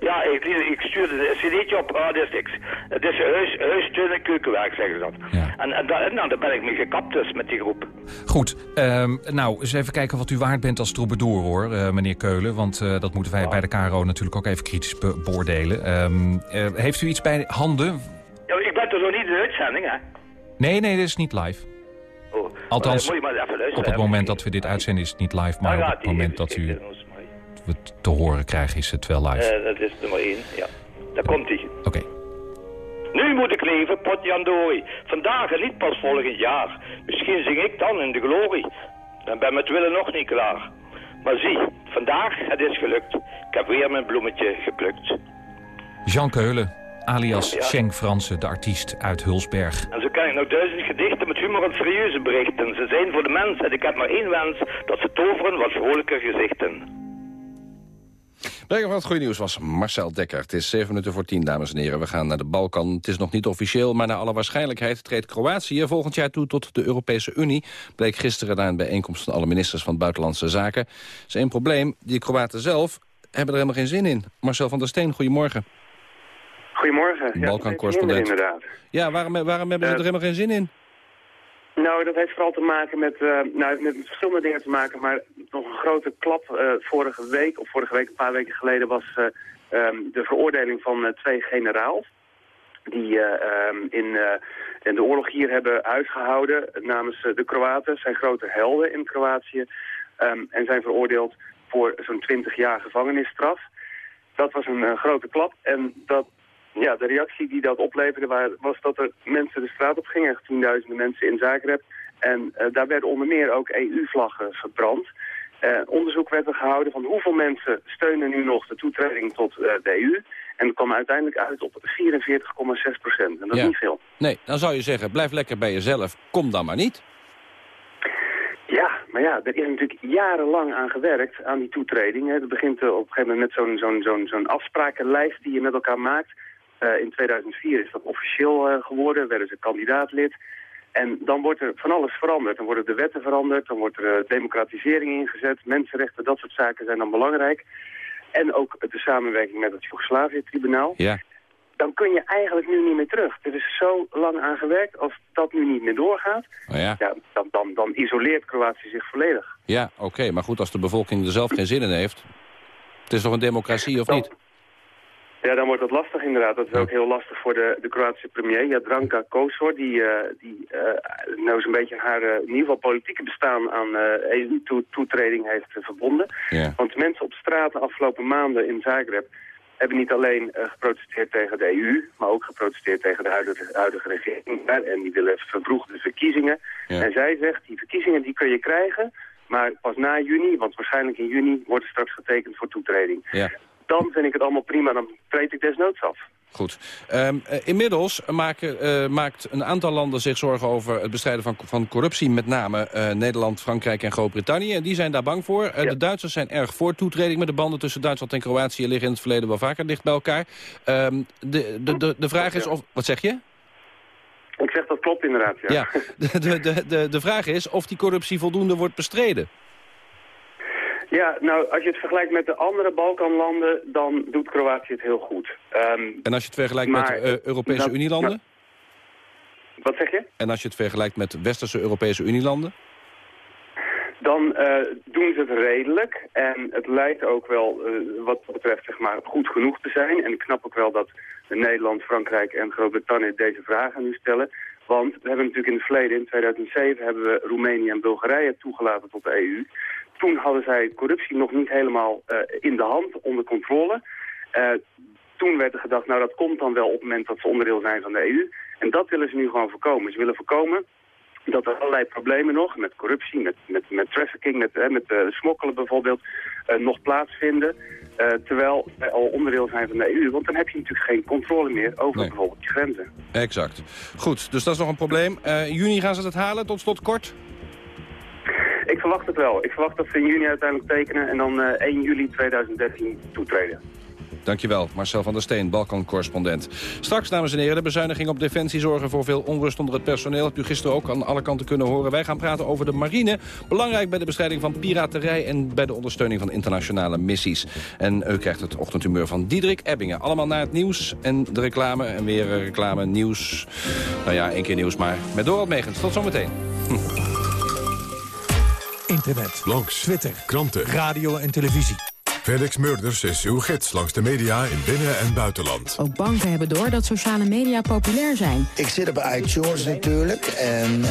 S29: ja, ik, ik stuurde een cd'tje op, ah, dat is niks. Het is huis, huis, en keukenwerk, zeggen ze dat. En, en daar, nou, daar ben ik mee gekapt dus, met die groep.
S30: Goed, ehm, nou, eens even kijken wat u waard bent als troubadour, hoor, meneer Keulen. Want dat moeten wij bij de KRO natuurlijk ook even kritisch be- beoordelen. Ehm, eh, heeft u iets bij handen?
S29: Ja, ik ben toch nog niet in de uitzending, hè?
S30: Nee, nee, dit is niet live.
S29: Oh,
S30: Althans,
S29: eh, maar luisteren.
S30: op het moment dat we dit uitzenden is het niet live, maar
S29: Daar
S30: op het moment dat u het te horen krijgt is het wel live.
S29: Eh, dat is nummer 1, ja. Daar komt hij.
S30: Oké.
S29: Nu moet ik leven, potjandooi. Vandaag en niet pas volgend jaar. Misschien zing ik dan in de glorie. Dan ben met willen nog niet klaar. Maar zie, vandaag, het is gelukt. Ik heb weer mijn bloemetje geplukt.
S30: Jean Keulen, alias
S29: Ja.
S30: Schenk Fransen, de artiest uit Hulsberg.
S29: En zo ken ik nog duizend gedichten met humor en serieuze berichten. Ze zijn voor de mens en ik heb maar één wens. Dat ze toveren wat vrolijke gezichten.
S24: Brengen van het goede nieuws was Marcel Dekker. Het is 7 minuten voor 10, dames en heren. We gaan naar de Balkan. Het is nog niet officieel, maar naar alle waarschijnlijkheid treedt Kroatië volgend jaar toe tot de Europese Unie. Bleek gisteren na een bijeenkomst van alle ministers van Buitenlandse Zaken. Er is één probleem. Die Kroaten zelf hebben er helemaal geen zin in. Marcel van der Steen, goedemorgen.
S31: Goedemorgen. Ja,
S24: Balkan-correspondent.
S31: Inderdaad.
S24: Ja, waarom, waarom hebben ze er
S31: Eh,
S24: helemaal geen zin in?
S31: Nou, dat heeft vooral te maken met, eh, nou, met verschillende dingen te maken. Maar nog een grote klap eh, vorige week, of vorige week, een paar weken geleden, was eh, ehm, de veroordeling van twee generaals. Die eh, ehm, in, in de oorlog hier hebben huisgehouden namens de Kroaten. Zijn grote helden in Kroatië. ehm, en zijn veroordeeld voor zo'n 20 jaar gevangenisstraf. Dat was een grote klap. En dat ja, de reactie die dat opleverde wa- was dat er mensen de straat op gingen. Echt tienduizenden mensen in Zagreb. En eh, daar werden onder meer ook EU-vlaggen gebrand. Eh, onderzoek werd er gehouden van hoeveel mensen steunen nu nog de toetreding tot eh, de EU. En dat kwam uiteindelijk uit op 44,6 procent. En dat
S24: Ja.
S31: is niet veel.
S24: Nee, dan zou je zeggen, blijf lekker bij jezelf. Kom dan maar niet.
S31: Ja, maar ja, er is natuurlijk jarenlang aan gewerkt, aan die toetreding. Hè. Het begint op een gegeven moment met zo'n zo'n zo'n zo'n afsprakenlijst die je met elkaar maakt. Eh, in 2004 is dat officieel eh, geworden, werden ze kandidaatlid. En dan wordt er van alles veranderd. Dan worden de wetten veranderd, dan wordt er democratisering ingezet, mensenrechten, dat soort zaken zijn dan belangrijk. En ook de samenwerking met het Joegoslavië-tribunaal.
S24: Ja.
S31: Dan kun je eigenlijk nu niet meer terug. Er is zo lang aan gewerkt. Als dat nu niet meer doorgaat,
S24: Oh ja.
S31: dan, dan, dan isoleert Kroatië zich volledig.
S24: Ja, oké. Maar goed, als de bevolking er zelf geen zin in heeft... Het is toch een democratie, of niet?
S31: Ja, dan wordt dat lastig inderdaad. Dat is ook heel lastig voor de, de Kroatische premier, Jadranka Kosor, die, eh, die eh, nou zo'n beetje haar eh, in ieder geval politieke bestaan aan EU-toetreding heeft verbonden.
S24: Ja.
S31: Want mensen op straat de afgelopen maanden in Zagreb hebben niet alleen geprotesteerd tegen de EU, maar ook geprotesteerd tegen de huidige, huidige regering. En die willen vervroegde verkiezingen.
S24: Ja.
S31: En zij zegt, die verkiezingen die kun je krijgen, maar pas na juni, want waarschijnlijk in juni wordt er straks getekend voor toetreding.
S24: Ja.
S31: Dan vind ik het allemaal prima, dan treed ik desnoods af.
S24: Goed. Ehm, eh, inmiddels maken, eh, maakt een aantal landen zich zorgen over het bestrijden van, van corruptie. Met name eh, Nederland, Frankrijk en Groot-Brittannië. En die zijn daar bang voor. De Duitsers zijn erg voor toetreding. Met de banden tussen Duitsland en Kroatië liggen in het verleden wel vaker dicht bij elkaar. Ehm, de, de, de, de vraag is of... Wat zeg je?
S31: Ik zeg dat klopt inderdaad, ja.
S24: Ja, de, de, de, de, de vraag is of die corruptie voldoende wordt bestreden.
S31: Ja, nou, als je het vergelijkt met de andere Balkanlanden, dan doet Kroatië het heel goed. Ehm,
S24: En als je het vergelijkt
S31: Maar,
S24: met eh, Europese
S31: dat-
S24: Unielanden?
S31: wat zeg je?
S24: En als je het vergelijkt met westerse Europese Unielanden?
S31: Dan eh, doen ze het redelijk. En het lijkt ook wel, eh, wat betreft, zeg maar, goed genoeg te zijn. En ik snap ook wel dat Nederland, Frankrijk en Groot-Brittannië deze vragen nu stellen. Want we hebben natuurlijk in het verleden, in 2007, hebben we Roemenië en Bulgarije toegelaten tot de EU. Toen hadden zij corruptie nog niet helemaal eh, in de hand, onder controle. Eh, toen werd er gedacht, nou dat komt dan wel op het moment dat ze onderdeel zijn van de EU. En dat willen ze nu gewoon voorkomen. Ze willen voorkomen dat er allerlei problemen nog, met corruptie, met, met, met trafficking, met, eh, met smokkelen bijvoorbeeld, nog plaatsvinden. terwijl zij al onderdeel zijn van de EU. Want dan heb je natuurlijk geen controle meer over
S24: Nee.
S31: bijvoorbeeld je grenzen.
S24: Exact. Goed, dus dat is nog een probleem. In juni gaan ze het halen, tot slot kort?
S31: Ik verwacht het wel. Ik verwacht dat ze in juni uiteindelijk tekenen en dan eh, 1 juli 2013 toetreden.
S24: Dankjewel, Marcel van der Steen, Balkan-correspondent. Straks, dames en heren, de bezuiniging op Defensie zorgen voor veel onrust onder het personeel. Hebt u gisteren ook aan alle kanten kunnen horen. Wij gaan praten over de marine. Belangrijk bij de bestrijding van piraterij en bij de ondersteuning van internationale missies. En u krijgt het ochtendhumeur van Diederik Ebbingen. Allemaal naar het nieuws en de reclame. En weer eh, reclame, nieuws. Nou ja, één keer nieuws maar. Met Dorald Megens. Tot zometeen.
S1: Internet, blogs, Twitter, kranten,
S32: radio en televisie.
S1: Felix Murders is uw gids langs de media in binnen- en buitenland.
S33: Ook banken hebben door dat sociale media populair zijn.
S34: Ik zit op iTunes natuurlijk en...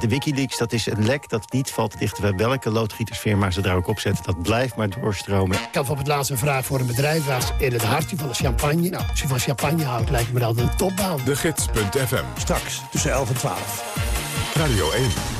S35: De Wikileaks, dat is een lek dat niet valt te dichten bij welke loodgietersfirma ze daar ook op zetten. Dat blijft maar doorstromen.
S36: Ik had bijvoorbeeld laatst een vraag voor een bedrijf was in het hartje van de champagne. Nou, als je van champagne houdt, lijkt me dat een topbaan.
S1: De Gids.fm.
S32: Straks tussen 11 en 12.
S1: Radio 1.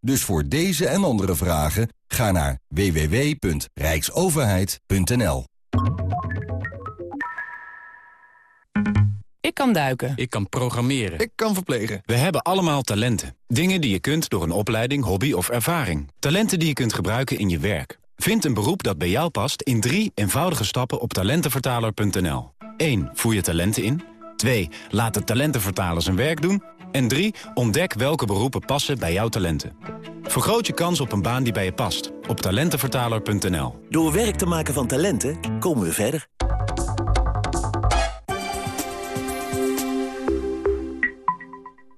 S37: Dus voor deze en andere vragen ga naar www.rijksoverheid.nl.
S38: Ik kan duiken. Ik kan programmeren. Ik kan verplegen. We hebben allemaal talenten. Dingen die je kunt door een opleiding, hobby of ervaring. Talenten die je kunt gebruiken in je werk. Vind een beroep dat bij jou past in drie eenvoudige stappen op talentenvertaler.nl. 1. Voer je talenten in. 2. Laat de talentenvertaler zijn werk doen. En 3. Ontdek welke beroepen passen bij jouw talenten. Vergroot je kans op een baan die bij je past. Op talentenvertaler.nl.
S39: Door werk te maken van talenten komen we verder.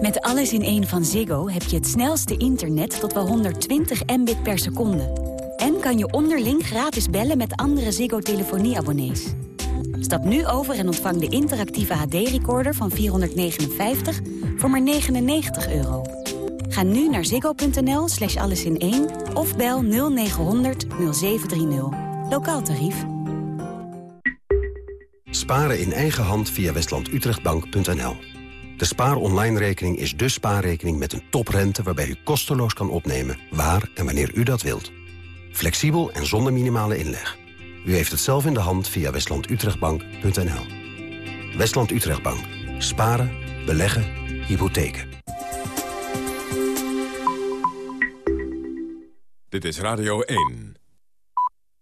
S40: Met alles in één van Ziggo heb je het snelste internet tot wel 120 mbit per seconde. En kan je onderling gratis bellen met andere Ziggo telefonieabonnees. Stap nu over en ontvang de interactieve HD-recorder van 459 voor maar 99 euro. Ga nu naar ziggo.nl slash alles in 1 of bel 0900 0730. Lokaal tarief.
S41: Sparen in eigen hand via westlandutrechtbank.nl. De Spaar Online rekening is de spaarrekening met een toprente... waarbij u kosteloos kan opnemen waar en wanneer u dat wilt. Flexibel en zonder minimale inleg. U heeft het zelf in de hand via westlandutrechtbank.nl. Westland Utrechtbank. Sparen, beleggen, hypotheken.
S1: Dit is Radio 1.